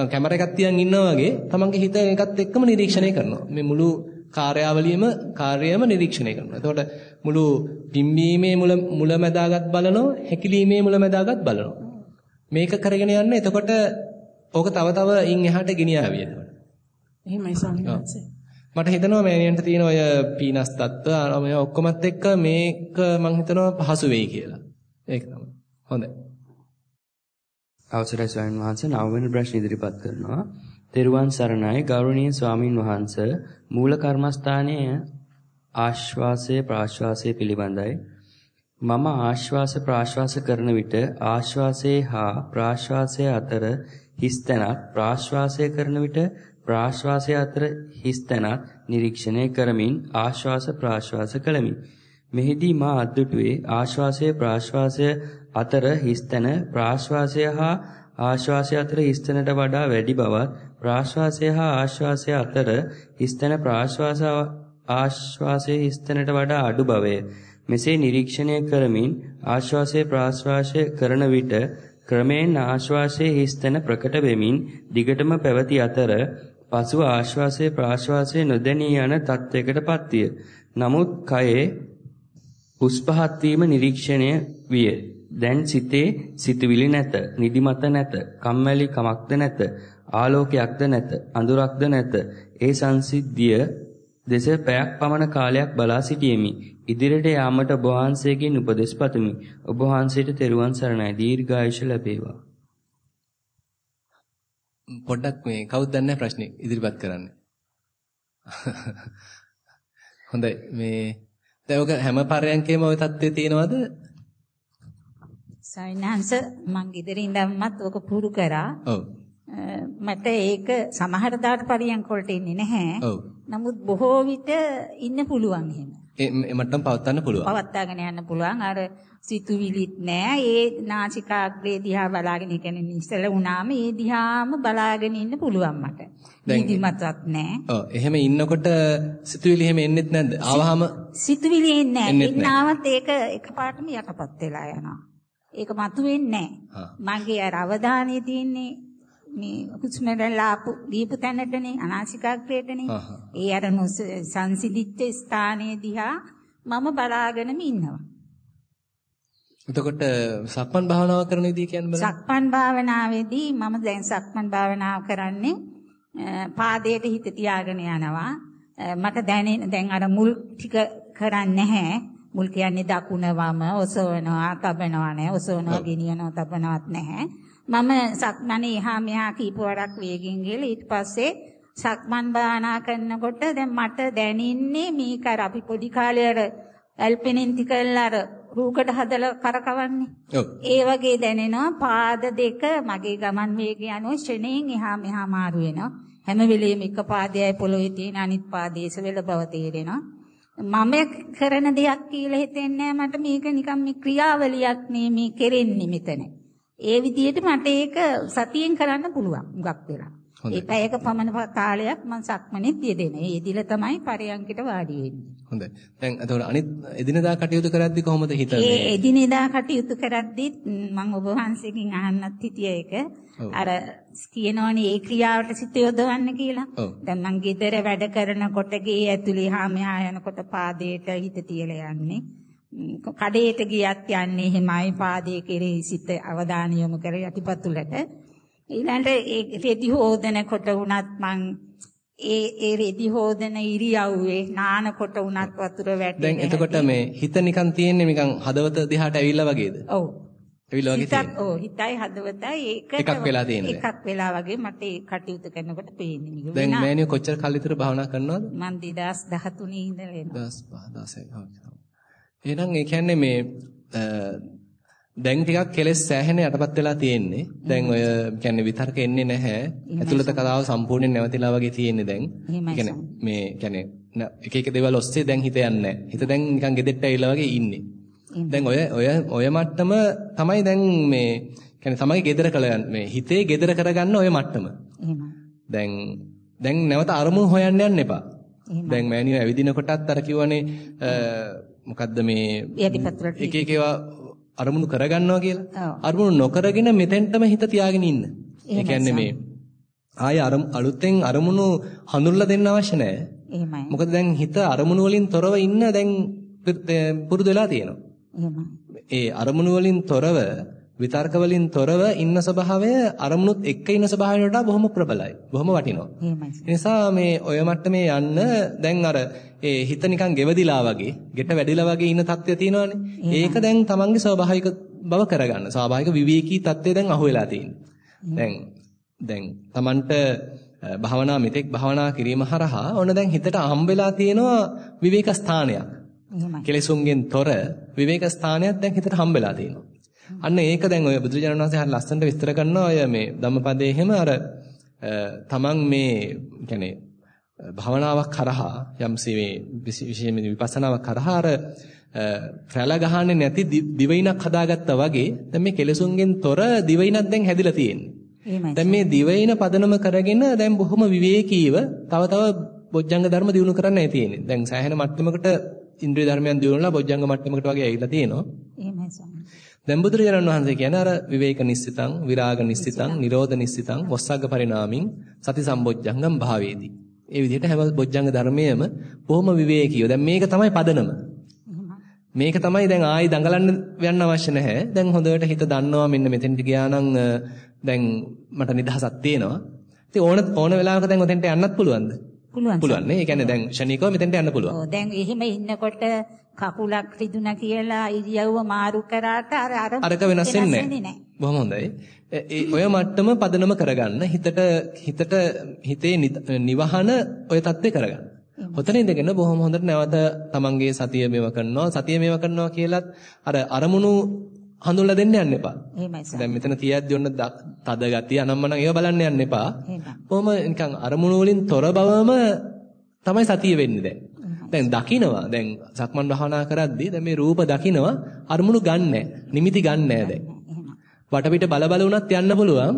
කැමරා එකක් තියන් ඉන්නා වගේ තමන්ගේ හිත ඒකත් එක්කම නිරීක්ෂණය කරනවා. මේ මුළු කාර්යාවලියම කාර්යයම නිරීක්ෂණය කරනවා. එතකොට මුළු පිම්බීමේ මුල මුලැමැදාගත් බලනවා, හැකිලීමේ මුලැමැදාගත් බලනවා. මේක කරගෙන යන්න එතකොට ඕක තව තව ඉන් එහාට ගෙනියාවි එතකොට. එහෙමයි ස්වාමීන් වහන්සේ. මට හිතෙනවා මෑනියන්ට තියෙන ඔය පීනස් තත්ත්ව ඔය ඔක්කොමත් එක්ක මේක මං හිතනවා පහසු වෙයි කියලා. ඒක තමයි. හොඳයි. අවසරයි ස්වාමීන් වහන්සේ නවවෙනි ප්‍රශ්න ඉදිරිපත් කරනවා. තෙරුවන් සරණයි ගෞරවනීය ස්වාමින් වහන්සේ මූල කර්මස්ථානයේ ආශ්වාසය ප්‍රාශ්වාසය පිළිබඳයි මම ආශ්වාස ප්‍රාශ්වාස කරන විට ආශ්වාසයේ හා ප්‍රාශ්වාසයේ අතර හිස් තැනක් ප්‍රාශ්වාසය කරන විට ප්‍රාශ්වාසය අතර හිස් තැනක් නිරීක්ෂණය කරමින් ආශ්වාස ප්‍රාශ්වාස කළමි. මෙහිදී මා අද්දුටුවේ ආශ්වාසය ප්‍රාශ්වාසය අතර හිස් තැන ප්‍රාශ්වාසය හා ආශ්වාසය අතර හිස් තැනට වඩා වැඩි බවත් ප්‍රාශ්වාසය හා ආශ්වාසය අතර හිස් තැන ප්‍රාශ්වාස ආශ්වාසයේ හිස් තැනට වඩා අඩු බවය. මෙසේ නිරීක්ෂණය කරමින් ආශ්වාසය ප්‍රාශ්වාසය කරන විට ක්‍රමයෙන් ආශ්වාසයේ හිස් තැන ප්‍රකට වෙමින් දිගටම පැවති අතර පසුව ආශ්වාසයේ ප්‍රාශ්වාසයේ නොදැනී යන තත්වයකටපත් විය. නමුත් කයේ උස්පහත් වීම නිරීක්ෂණය විය. දැන් සිතේ සිතුවිලි නැත, නිදිමත නැත, කම්මැලි කමක්ද නැත, ආලෝකයක්ද නැත, අඳුරක්ද නැත. ඒ සංසිද්ධිය දෙස පැයක් පමණ කාලයක් බලා සිටියෙමි. ඉදිරියට යාමට ඔබ වහන්සේගෙන් උපදෙස් පතමි. ඔබ වහන්සේට තෙරුවන් සරණයි. දීර්ඝායුෂ ලැබේවා. පොඩ්ඩක් මේ කවුද දන්නේ ප්‍රශ්නේ ඉදිරිපත් කරන්න. [laughs] හොඳයි මේ දැන් ඔක හැම පරයන්කේම ওই தත්ත්වය තියෙනවද? සයින්හන්ස මං ඉදිරිය ඉඳන්මත් ඔක පුරු කරා. ඔව්. මට ඒක සමහර දාට පරියන්ක වලට ඉන්නේ නැහැ. ඔව්. නමුත් බොහෝ විට ඉන්න පුළුවන් එහෙම. ඒ මට්ටම් පවත්වන්න පුළුවන්. පවත්වාගෙන යන්න පුළුවන්. අර සිතුවිලිත් නෑ. ඒ නාසිකාග්‍රේ දිහා බලාගෙන ඉගෙන ඉස්සෙල්ලා වුණාම ඒ දිහාම බලාගෙන ඉන්න පුළුවන් මට. නිදිමතක් නෑ. ඔව්. එහෙම ඉන්නකොට සිතුවිලි එහෙම එන්නෙත් නැද්ද? ආවහම සිතුවිලි එන්නේ නෑ. එන්නාවත් ඒක එකපාරටම යටපත් වෙලා යනවා. ඒක මතුවෙන්නේ නෑ. මගේ අර අවධානය තියෙන්නේ මේ හුස්ම රැල්ල ආපු දීපු තැනටනේ අනාසිකාග්‍රේටනේ. ඒ අර සංසිඳිච්ච ස්ථානයේ දිහා මම බලාගෙනම ඉන්නවා. එතකොට සක්මන් භාවනාව කරන විදිහ කියන්න බලන්න. සක්මන් භාවනාවේදී මම දැන් සක්මන් භාවනාව කරන්නේ පාදයට හිත තියාගෙන යනවා. මට දැනෙන දැන් අර මුල් ටික කරන්නේ නැහැ. මුල් කියන්නේ දකුණ වම ඔසවනවා, තබනවා නෑ. ඔසවනවා, ගෙනියනවා, තබනවත් නැහැ. මම සක්මනේ එහා මෙහා කීප වරක් වේගෙන් ගිහලා ඊට පස්සේ සක්මන් භාවනා කරනකොට දැන් මට දැනෙන්නේ මේක අර අපි පොඩි කාලේ අර ඇල්පෙනින්ති කරලා අර රූකඩ හදලා කරකවන්නේ. ඒ වගේ දැනෙනවා පාද දෙක මගේ ගමන් වේගය අනුව ශ්‍රේණියෙන් එහා මෙහා මාරු වෙනවා. හැම වෙලෙම එක පාදයයි පොළොවේ තියෙන අනිත් පාදයේ ඉසවෙල බව තේරෙනවා. මම කරන දෙයක් කියලා හිතෙන්නේ මට මේක නිකන් මේ ක්‍රියාවලියක් නේ මේ කෙරෙන්නේ මෙතන. ඒ විදිහට මට ඒක සතියෙන් කරන්න පුළුවන්. හුඟක් වෙලා. ඒ පැයක පමණ කාලයක් මම සක්මනේ යෙදෙන. ඒ යෙදිලා තමයි පරයන්කිට වාඩි වෙන්නේ. හොඳයි. දැන් එතකොට අනිත් එදිනදා කටයුතු කරද්දි කොහොමද හිතන්නේ? ඒ එදිනෙදා කටයුතු කරද්දි මම ඔබ වහන්සේගෙන් අහන්නත් හිටිය එක අර කියනවනේ ඒ ක්‍රියාවට සිත යොදවන්න කියලා. දැන් මං ගෙදර වැඩ කරනකොට ගේ ඇතුලේ හා මෙහා යනකොට පාදයට හිත තියලා යන්නේ. කඩේට ගියත් යන්නේ එහෙමයි පාදයේ කෙරෙහි සිත අවධානය යොමු කර යටිපතුලට. ඊළඟට ඒ රෙදි හොදනකොට වුණත් මං ඒ ඒ රෙදි හොදන ඉරියව්වේ නානකොට වුණත් වතුර වැටෙන දැන් එතකොට මේ හිත නිකන් තියෙන්නේ නිකන් හදවත දිහාට ඇවිල්ලා වගේද? ඔව්. ඇවිල්ලා වගේ තියෙන්නේ. ඔව් හිතයි හදවතයි ඒකට එකක් වෙලා තියෙන්නේ. එකක් වෙලා වගේ මට ඒ කටයුතු කරනකොට පේන්නේ. දැන් මෑනියෝ කොච්චර කල් විතර භාවනා කරනවද? මම 2013 ඉඳලා එනවා. 2016 16. එහෙනම් ඒ කියන්නේ මේ දැන් ටිකක් කෙලස් සෑහෙන යටපත් වෙලා තියෙන්නේ. දැන් ඔය කියන්නේ විතර්ක එන්නේ නැහැ. ඇතුළත කතාව සම්පූර්ණයෙන් නැවතිලා වගේ තියෙන්නේ දැන්. කියන්නේ මේ කියන්නේ එක එක දේවල් ඔස්සේ දැන් හිත යන්නේ හිත දැන් නිකන් ගෙදෙට්ට ඇවිල්ලා වගේ ඉන්නේ. දැන් ඔය ඔය ඔය මට්ටම තමයි දැන් මේ කියන්නේ තමයි ගෙදර කළ මේ හිතේ ගෙදර කරගන්න ඔය මට්ටම. දැන් දැන් නැවත අරමුණු හොයන්න යන්න එපා. දැන් මෑනියෝ ඇවිදින කොටත් අර කිව්වනේ මොකද්ද මේ එක එක ඒවා අරමුණු කරගන්නවා කියලා. අරමුණු නොකරගෙන මෙතෙන්ටම හිත තියාගෙන ඉන්න. ඒ කියන්නේ මේ ආය අලුතෙන් අරමුණු හඳුන්ලා දෙන්න අවශ්‍ය නැහැ. එහෙමයි. මොකද දැන් හිත අරමුණු වලින් තොරව ඉන්න දැන් පුරුදු වෙලා තියෙනවා. එහෙමයි. ඒ අරමුණු වලින් තොරව විතර්ක වලින් තොරව ඉන්න ස්වභාවය අරමුණුත් එක්ක ඉන්න ස්වභාවයට වඩා බොහොම ප්‍රබලයි. බොහොම වටිනවා. ඒ නිසා මේ ඔය මට්ටමේ යන්න දැන් අර ඒ හිත නිකන් ගෙවදිලා වගේ, ගෙට වැඩිලා වගේ ඉන්න තත්ත්වය තියෙනවානේ. ඒක දැන් තමන්ගේ ස්වභාවික බව කරගන්න. ස්වාභාවික විවේකී තත්ත්වය දැන් අහුවෙලා තියෙන්නේ. දැන් දැන් තමන්ට භාවනා මෙතෙක් භාවනා කිරීම හරහා ඔන්න දැන් හිතට හම්බෙලා තියෙනවා විවේක ස්ථානයක්. කෙලෙසුන්ගෙන් තොර විවේක ස්ථානයක් දැන් හිතට හම්බෙලා තියෙනවා. අන්න ඒක දැන් ඔය බුදුරජාණන් වහන්සේ හරිය ලස්සනට විස්තර කරනවා ඔය මේ ධම්මපදයේ එහෙම අර තමන් මේ කියන්නේ භවනාවක් කරහා යම්සේ මේ විශේෂයෙන් විපස්සනාවක් කරහා අර රැළ ගහන්නේ නැති දිවයිනක් හදාගත්තා වගේ දැන් මේ කෙලසුන්ගෙන් තොර දිවයිනක් දැන් හැදිලා තියෙන්නේ. දැන් මේ දිවයින පදනම කරගෙන දැන් බොහොම විවේකීව තව තව බොජ්ජංග ධර්ම දිනු කරන්නයි තියෙන්නේ. දැන් සෑහෙන මට්ටමකට ඉන්ද්‍රිය ධර්මයන් දිනුනලා බොජ්ජංග මට්ටමකට වගේ ඇවිල්ලා තියෙනවා. දැන් බුදුරජාණන් වහන්සේ කියන්නේ අර විවේක නිස්සිතං, විරාග නිස්සිතං, නිරෝධ නිස්සිතං, වස්සග්ග පරිණාමින් සති සම්බොජ්ජංගම් භාවේති. ඒ විදිහට හැම බොජ්ජංග ධර්මයේම බොහොම විවේකීව. දැන් මේක තමයි පදනම. මේක තමයි දැන් ආයි දඟලන්න යන්න අවශ්‍ය නැහැ. දැන් හොඳට හිත දන්නවා මෙන්න මෙතෙන්ට ගියා නම් දැන් මට නිදහසක් තියෙනවා. ඉතින් ඕන ඕන වෙලාවක දැන් ඔතෙන්ට යන්නත් පුළුවන්ද? පුළුවන්. පුළුවන් නේ. ඒ කියන්නේ දැන් ෂණීකව මෙතෙන්ට යන්න පුළුවන්. ඔව් දැන් එහෙම ඉන්නකොට කකුලක් රිදුනා කියලා ඉරියව්ව මාරු කරාට අර අර අරක වෙනස් වෙන්නේ නැහැ. බොහොම හොඳයි. ඔය මට්ටම පදනම කරගන්න හිතට හිතට හිතේ නිවහන ඔය தත්ත්වේ කරගන්න. ඔතන ඉඳගෙන බොහොම හොඳට නැවත තමන්ගේ සතිය මේව කරනවා සතිය මේව කරනවා කියලත් අර අරමුණු හඳුල්ලා දෙන්න යන්න එපා. එහෙමයි. දැන් මෙතන තියද්දි ඔන්න තද ගතිය අනම්මනම් ඒව බලන්න යන්න එපා. කොහොම නිකන් අරමුණු වලින් තොර බවම තමයි සතිය වෙන්නේ දැන්. දැන් දකිනවා දැන් සක්මන් භාවනා කරද්දී දැන් මේ රූප දකිනවා අරමුණු ගන්නෑ. නිමිති ගන්නෑ දැන්. වටපිට බල බල වුණත් යන්න පුළුවන්.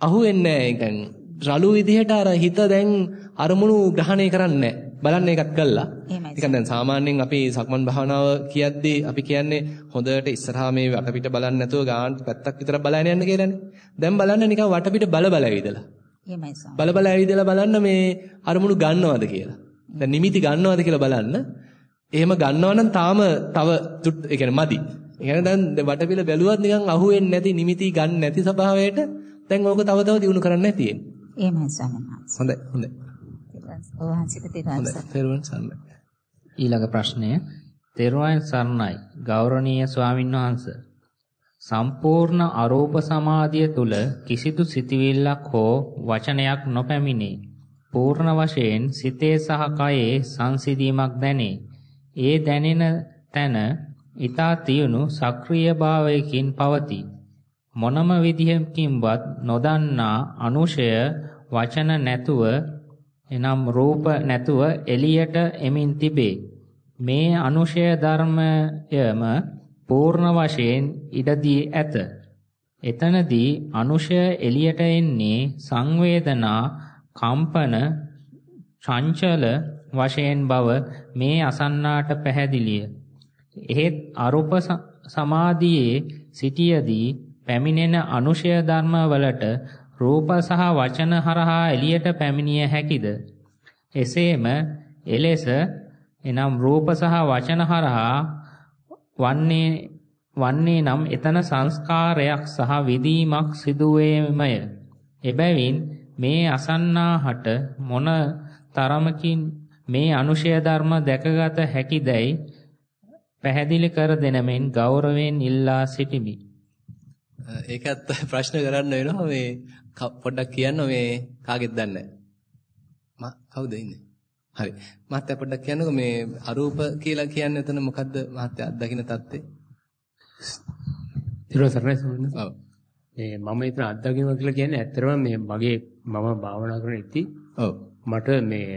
අහුවෙන්නේ නැහැ. රළු විදිහට අර හිත දැන් අරමුණු ග්‍රහණය කරන්නේ බලන්න ඒකත් කළා. නිකන් දැන් සාමාන්‍යයෙන් අපි සක්මන් භාවනාව කියද්දී අපි කියන්නේ හොඳට ඉස්සරහා මේ වටපිට බලන්නේ නැතුව ගාන පැත්තක් විතර බලන්න යන්න කියලානේ. දැන් බලන්න නිකන් වටපිට බල බල ඇවිදලා. එහෙමයි සාම. බල බල ඇවිදලා බලන්න මේ අරමුණු ගන්නවද කියලා. දැන් නිමිති ගන්නවද කියලා බලන්න. එහෙම ගන්නවා නම් තාම තව ඒ කියන්නේ මදි. ඒ කියන්නේ දැන් වටපිට බැලුවත් නිකන් අහුවෙන්නේ නැති නිමිති ගන්න නැති ස්වභාවයට දැන් ඕක තව තව දිනු කරන්න තියෙන්නේ. එහෙමයි ස්වාමීන් වහන්සේ. හොඳයි හොඳයි. තෙරුවන් සරණයි. ඊළඟ ප්‍රශ්නය තෙරුවන් සරණයි ගෞරවනීය ස්වාමින් වහන්සේ. සම්පූර්ණ අරූප සමාධිය තුල කිසිදු සිතවිල්ලක් හෝ වචනයක් නොපැමිණේ. පූර්ණ වශයෙන් සිතේ සහ කයේ සංසිඳීමක් දැනේ. ඒ දැනෙන තැන ඊතා තියුණු සක්‍රීය භාවයකින් පවතී. මොනම විදිහකින්වත් නොදන්නා අනුශය වචන නැතුව එනම් රූප නැතුව එළියට එමින් තිබේ. මේ අනුශය ධර්මයම පූර්ණ වශයෙන් ඉඩදී ඇත. එතනදී අනුශය එළියට එන්නේ සංවේදනා කම්පන චංචල වශයෙන් බව මේ අසන්නාට පැහැදිලිය. එහෙත් අරුප සමාධියේ සිටියදී පැමිණෙන අනුශය ධර්ම වලට රූප සහ වචන හරහා එළියට පැමිණිය හැකිද? එසේම එලෙස එනම් රූප සහ වචන හරහා වන්නේ වන්නේ නම් එතන සංස්කාරයක් සහ විදීමක් සිදුවේමය. එබැවින් මේ අසන්නාහට මොන තරමකින් මේ අනුශය ධර්ම දැකගත හැකිදැයි පැහැදිලි කර දෙනමෙන් ගෞරවයෙන් ඉල්ලා සිටිමි. ඒකත් ප්‍රශ්න කරන්න වෙනවා මේ පොඩ්ඩක් කියන්න මේ කාගෙද දන්නේ නැහැ. කවුද ඉන්නේ? හරි. මහත්තයා පොඩ්ඩක් කියන්නකෝ මේ අරූප කියලා කියන්නේ එතන මොකද්ද මහත්තයා අත්දකින්න தත්ත්වේ? ඊළඟ සරණයි ඔව්. මේ මම එතන අත්දකින්නවා කියලා කියන්නේ ඇත්තටම මේ මගේ මම භාවනා කරන ඉති ඔව් මට මේ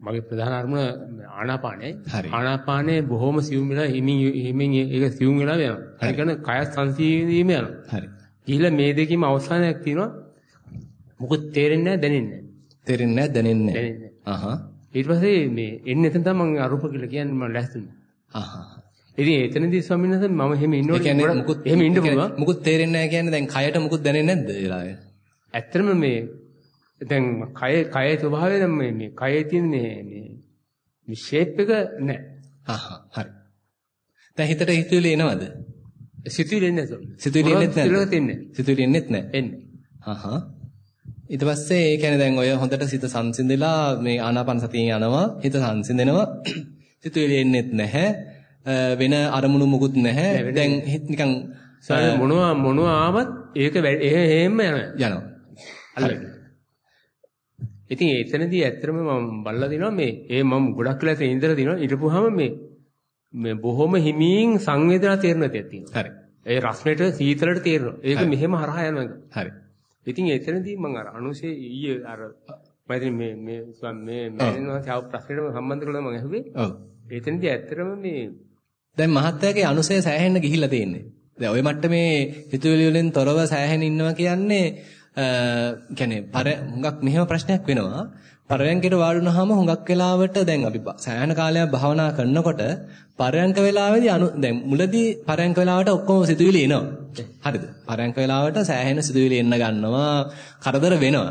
මගේ ප්‍රධාන අරමුණ ආනාපානයි. ආනාපානේ බොහොම සියුම් වෙලා හිමින් හිමින් ඒක සියුම් වෙලා යනවා. හරි කියන්නේ කය සංසිඳීම යනවා. හරි. ගිහිල්ලා මේ දෙකේම අවසානයක් තියෙනවා. මොකද තේරෙන්නේ නැහැ දැනෙන්නේ නැහැ. තේරෙන්නේ නැහැ දැනෙන්නේ නැහැ. ඊට පස්සේ මේ එන්නේ එතන තමයි මම අරූප කියලා කියන්නේ මම ලැස්තුනේ. අහහ. ඉතින් එතනදී ස්වාමීන් වහන්සේ මම එහෙම ඉන්නකොට මුකුත් එහෙම ඉන්න පුළුවන්. මුකුත් තේරෙන්නේ නැහැ කියන්නේ දැන් කයට මුකුත් දැනෙන්නේ නැද්ද ඒලාවේ? ඇත්තටම මේ දැන් කය කයේ ස්වභාවය දැන් මේ මේ කයේ තියෙන මේ මේ මේ ෂේප් එක නැහැ. අහහ හරි. දැන් හිතට හිතුවේ එනවද? සිතුවිලි එන්නේ නැහැ. සිතුවිලි එන්නේත් නැහැ. සිතුවිලි එන්නේත් නැහැ. එන්නේ. අහහ. ඊට පස්සේ ඒ කියන්නේ දැන් ඔය හොඳට සිත සංසිඳිලා මේ ආනාපාන සතියෙන් යනවා. හිත සංසිඳෙනවා. [clears throat] සිතුවිලි එන්නේත් නැහැ. වෙන අරමුණු මුකුත් නැහැ. දැන් නිකන් මොනවා මොනවා ආවත් ඒක එහෙම යනවා. හරි. ඉතින් එතනදී ඇත්තටම මම බලලා දිනවා මේ ඒ මම ගොඩක් වෙලා ඉතින් ඉඳලා දිනවා ඊටපුවාම මේ මේ බොහොම හිමින් සංවේදනා තේරෙන තියක් තියෙනවා. හරි. ඒ රස්නෙට සීතලට තේරෙනවා. ඒක මෙහෙම හරහා යනවා. හරි. ඉතින් එතනදී මම අර අනුසේ ඊයේ අර මම මේ මේ මේ මෑණින්වා තව ප්‍රශ්නෙට සම්බන්ධ කරලා මම ඇහුවේ. ඔව්. එතනදී ඇත්තටම මේ දැන් මහත්තයාගේ අනුසය සෑහෙන්න ගිහිල්ලා තියෙන්නේ. දැන් ওই මට්ටමේ හිතුවලි වලින් තොරව සෑහෙන ඉන්නවා කියන්නේ කියන්නේ පර හුඟක් මෙහෙම ප්‍රශ්නයක් වෙනවා. පරයන්කයට වාඩුනහම හුඟක් වෙලාවට දැන් අපි සෑහෙන කාලයක් භාවනා කරනකොට පරයන්ක වෙලාවේදී අනු දැන් මුලදී පරයන්ක වෙලාවට ඔක්කොම සිතුවිලි එනවා. හරිද? පරයන්ක වෙලාවට සෑහෙන සිතුවිලි එන්න ගන්නවා, කරදර වෙනවා.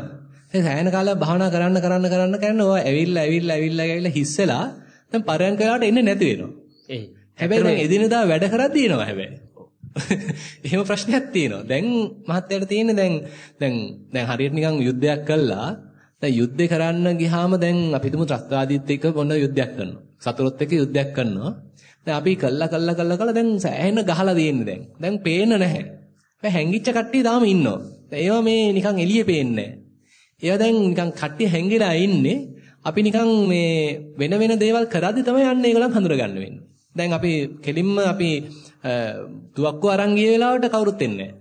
ඒ සෑහෙන කාලයක් භාවනා කරන්න කරන්න කරන්න කරන්න ඔය ඇවිල්ලා ඇවිල්ලා ඇවිල්ලා ඇවිල්ලා හිස්සලා දැන් පරයන්ක වෙලාවට එන්නේ නැති වෙනවා. ඒ හැබැයි දැන් එදිනෙදා වැඩ කරද්දී එනවා හැබැයි. එහෙම ප්‍රශ්නයක් තියෙනවා. දැන් මහත්තයාට තියෙන්නේ දැන් දැන් දැන් හරියට නිකන් යුද්ධයක් කළා. දැන් යුද්ධේ කරන්න ගියාම දැන් අපි තුමු ත්‍රස්තාදීත් එක්ක මොන යුද්ධයක් කරනවා. සතුරුත් එක්ක යුද්ධයක් කරනවා. දැන් අපි කළා කළා කළා කළා දැන් සෑහෙන ගහලා තියෙන්නේ දැන්. දැන් පේන්න නැහැ. හැබැයි හැංගිච්ච කට්ටිය තාම ඉන්නවා. ඒවා මේ නිකන් එළියේ පේන්නේ නැහැ. ඒවා දැන් නිකන් කට්ටිය හැංගිලා ඉන්නේ. අපි නිකන් මේ වෙන වෙන දේවල් කරද්දි තමයි යන්නේ ඒගොල්ලන් හඳුනගන්න වෙන්නේ. දැන් අපි කෙලින්ම අපි තුවක්කුව අරන් ගිය වෙලාවට කවුරුත් එන්නේ නැහැ.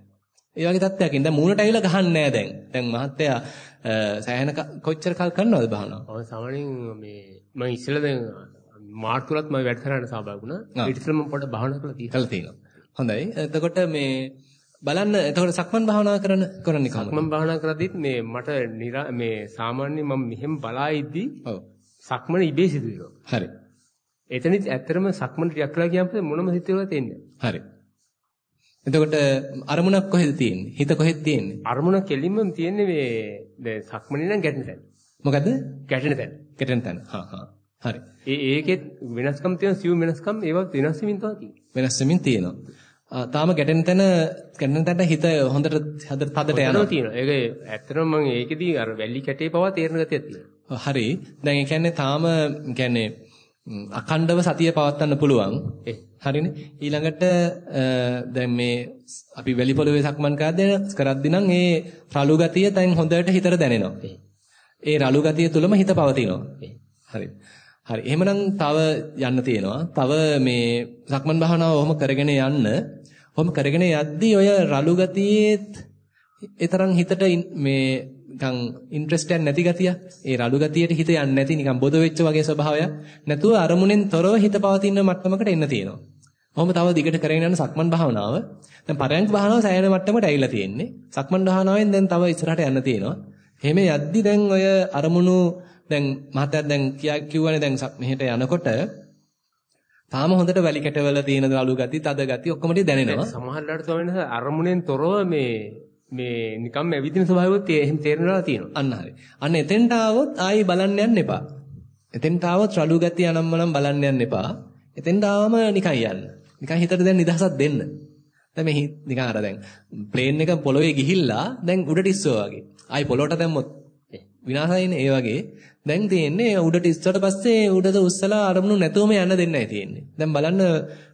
ඒ වගේ තත්ත්වයකින් දැන් මූණට ඇවිල්ලා ගහන්නේ නැහැ දැන්. දැන් මහත්තයා සෑහෙන කොච්චර කල් කරනවද භාවනාව? ඔය සාමාන්‍යයෙන් මේ මම ඉස්සෙල්ලා දැන් මාර්තුලත් මම වැඩසටහනට සහභාගී වුණා. ඊට ඉස්සෙල්ලා මම පොඩ්ඩක් භාවනා. කරලා තියෙනවා. හොඳයි. එතකොට මේ බලන්න එතකොට සක්මන් භාවනා කරන කරන්නේ කොහොමද? සක්මන් භාවනා කරද්දිත් මේ මට මේ සාමාන්‍ය මම මෙහෙම බලා ඉද්දි ඔව්. සක්මන ඉබේ සිදු වෙනවා. හරි. එතනදි ඇත්තටම සක්මන ටිකක් කළා කියනකොට මොනම හිතේවත් එන්නේ හරි. එතකොට අරමුණක් කොහෙද තියෙන්නේ? හිත කොහෙද තියෙන්නේ? අරමුණ කෙලින්ම තියෙන්නේ මේ දැන් සක්මනේ නම් ගැටෙන තැන. මොකද? ගැටෙන තැන. කෙටෙන තැන. හා හා. හරි. ඒ ඒකෙත් වෙනස්කම් තියෙන සිව් වෙනස්කම් ඒවා වෙනස් වෙමින් තමයි තියෙන්නේ. වෙනස් වෙමින් තියෙනවා. ආ, තාම ගැටෙන තැන ගැටෙන තැනට හිත හොඳට හදට තදට යනවා. තියෙනවා. ඒක ඇත්තටම මම ඒකෙදි අර වැලි කැටේ පවා තේරෙන ගතියක් තියෙනවා. හරි. දැන් ඒ කියන්නේ තාම කියන්නේ අඛණ්ඩව සතිය පවත්වන්න පුළුවන්. හරිනේ. ඊළඟට දැන් මේ අපි වැලි පොළවේ සක්මන් කරද්දී නම් ඒ රළු ගතිය දැන් හොඳට හිතට දැනෙනවා. ඒ රළු ගතිය තුලම හිත පවතිනවා. හරි. හරි. එහෙමනම් තව යන්න තියෙනවා. තව මේ සක්මන් භාවනාව ඔහොම කරගෙන යන්න. ඔහොම කරගෙන යද්දී ඔය රළු ගතියේත් ඒ තරම් හිතට මේ නිකන් ඉන්ට්‍රෙස්ට් එකක් නැති ගතිය. ඒ රළු ගතියට හිත යන්නේ නැති නිකන් බොද වෙච්ච වගේ ස්වභාවයක්. නැතුව අරමුණෙන් තොරව හිත පවතින මට්ටමකට එන්න තියෙනවා. ඔහොම තව දිගට කරගෙන යන සක්මන් භාවනාව. දැන් පරයන්ක භාවනාව සෑහෙන මට්ටමකට ඇවිල්ලා තියෙන්නේ. සක්මන් භාවනාවෙන් දැන් තව ඉස්සරහට යන්න තියෙනවා. එහෙම යද්දි දැන් ඔය අරමුණු දැන් මහත්තයා දැන් කියා කිව්වනේ දැන් මෙහෙට යනකොට තාම හොඳට වැලි කැටවල තියෙන දලු ගති, තද ගති ඔක්කොම ටික දැනෙනවා. සමහරවිට තමයි අරමුණෙන් තොරව මේ මේ නිකම්ම ඇවිදින ස්වභාවයත් එහෙම තේරෙනවා තියෙනවා. අන්න හරි. අන්න එතෙන්ට ආවොත් ආයි බලන්න යන්න එපා. එතෙන්ට ආවොත් රළු ගතිය අනම්මනම් බලන්න යන්න එපා. එතෙන්ට ආවම නිකන් යන්න. නිකන් හිතට දැන් නිදහසක් දෙන්න. දැන් මේ නිකන් අර දැන් ප්ලේන් එක පොළොවේ ගිහිල්ලා දැන් උඩට ඉස්සුවා වගේ. ආයි පොළොවට දැම්මොත් විනාශයිනේ ඒ වගේ. දැන් තියෙන්නේ උඩට ඉස්සුවට පස්සේ උඩට උස්සලා අරමුණු නැතුවම යන්න දෙන්නයි තියෙන්නේ. දැන් බලන්න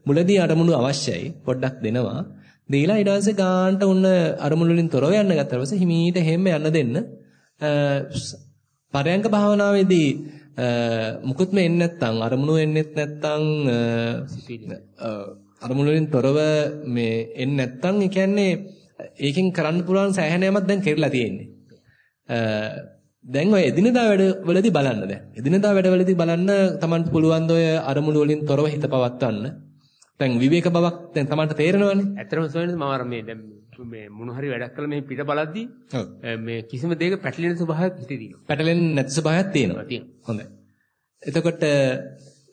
මුලදී අරමුණු අවශ්‍යයි. පොඩ්ඩක් දෙනවා. දීලා ඊට පස්සේ ගාන්ට උන්න අරමුණු වලින් තොරව යන්න ගත්තා පස්සේ හිමීට හැම යන්න දෙන්න. පරයන්ක භාවනාවේදී මුකුත්ම එන්නේ නැත්නම් අරමුණු එන්නෙත් නැත්නම් අරමුණු වලින් තොරව මේ එන්නේ නැත්නම් ඒ කියන්නේ ඒකෙන් කරන්න පුළුවන් සෑහෙන යමක් දැන් කෙරලා තියෙන්නේ. දැන් ඔය එදිනදා වැඩවලදී බලන්න දැන්. එදිනදා වැඩවලදී බලන්න Tamanට පුළුවන් ද ඔය අරමුණු වලින් තොරව හිත පවත්වන්න. දැන් විවේක බවක් දැන් Tamanට තේරෙනවනේ. ඇත්තටම සොයන්නේ මම අර මේ දැන් මේ මොන හරි වැඩක් කළා මේ පිට බලද්දි මේ කිසිම දෙයක පැටලෙන ස්වභාවයක් හිතේ තියෙනවා. පැටලෙන්නේ නැති ස්වභාවයක් තියෙනවා. හොඳයි. එතකොට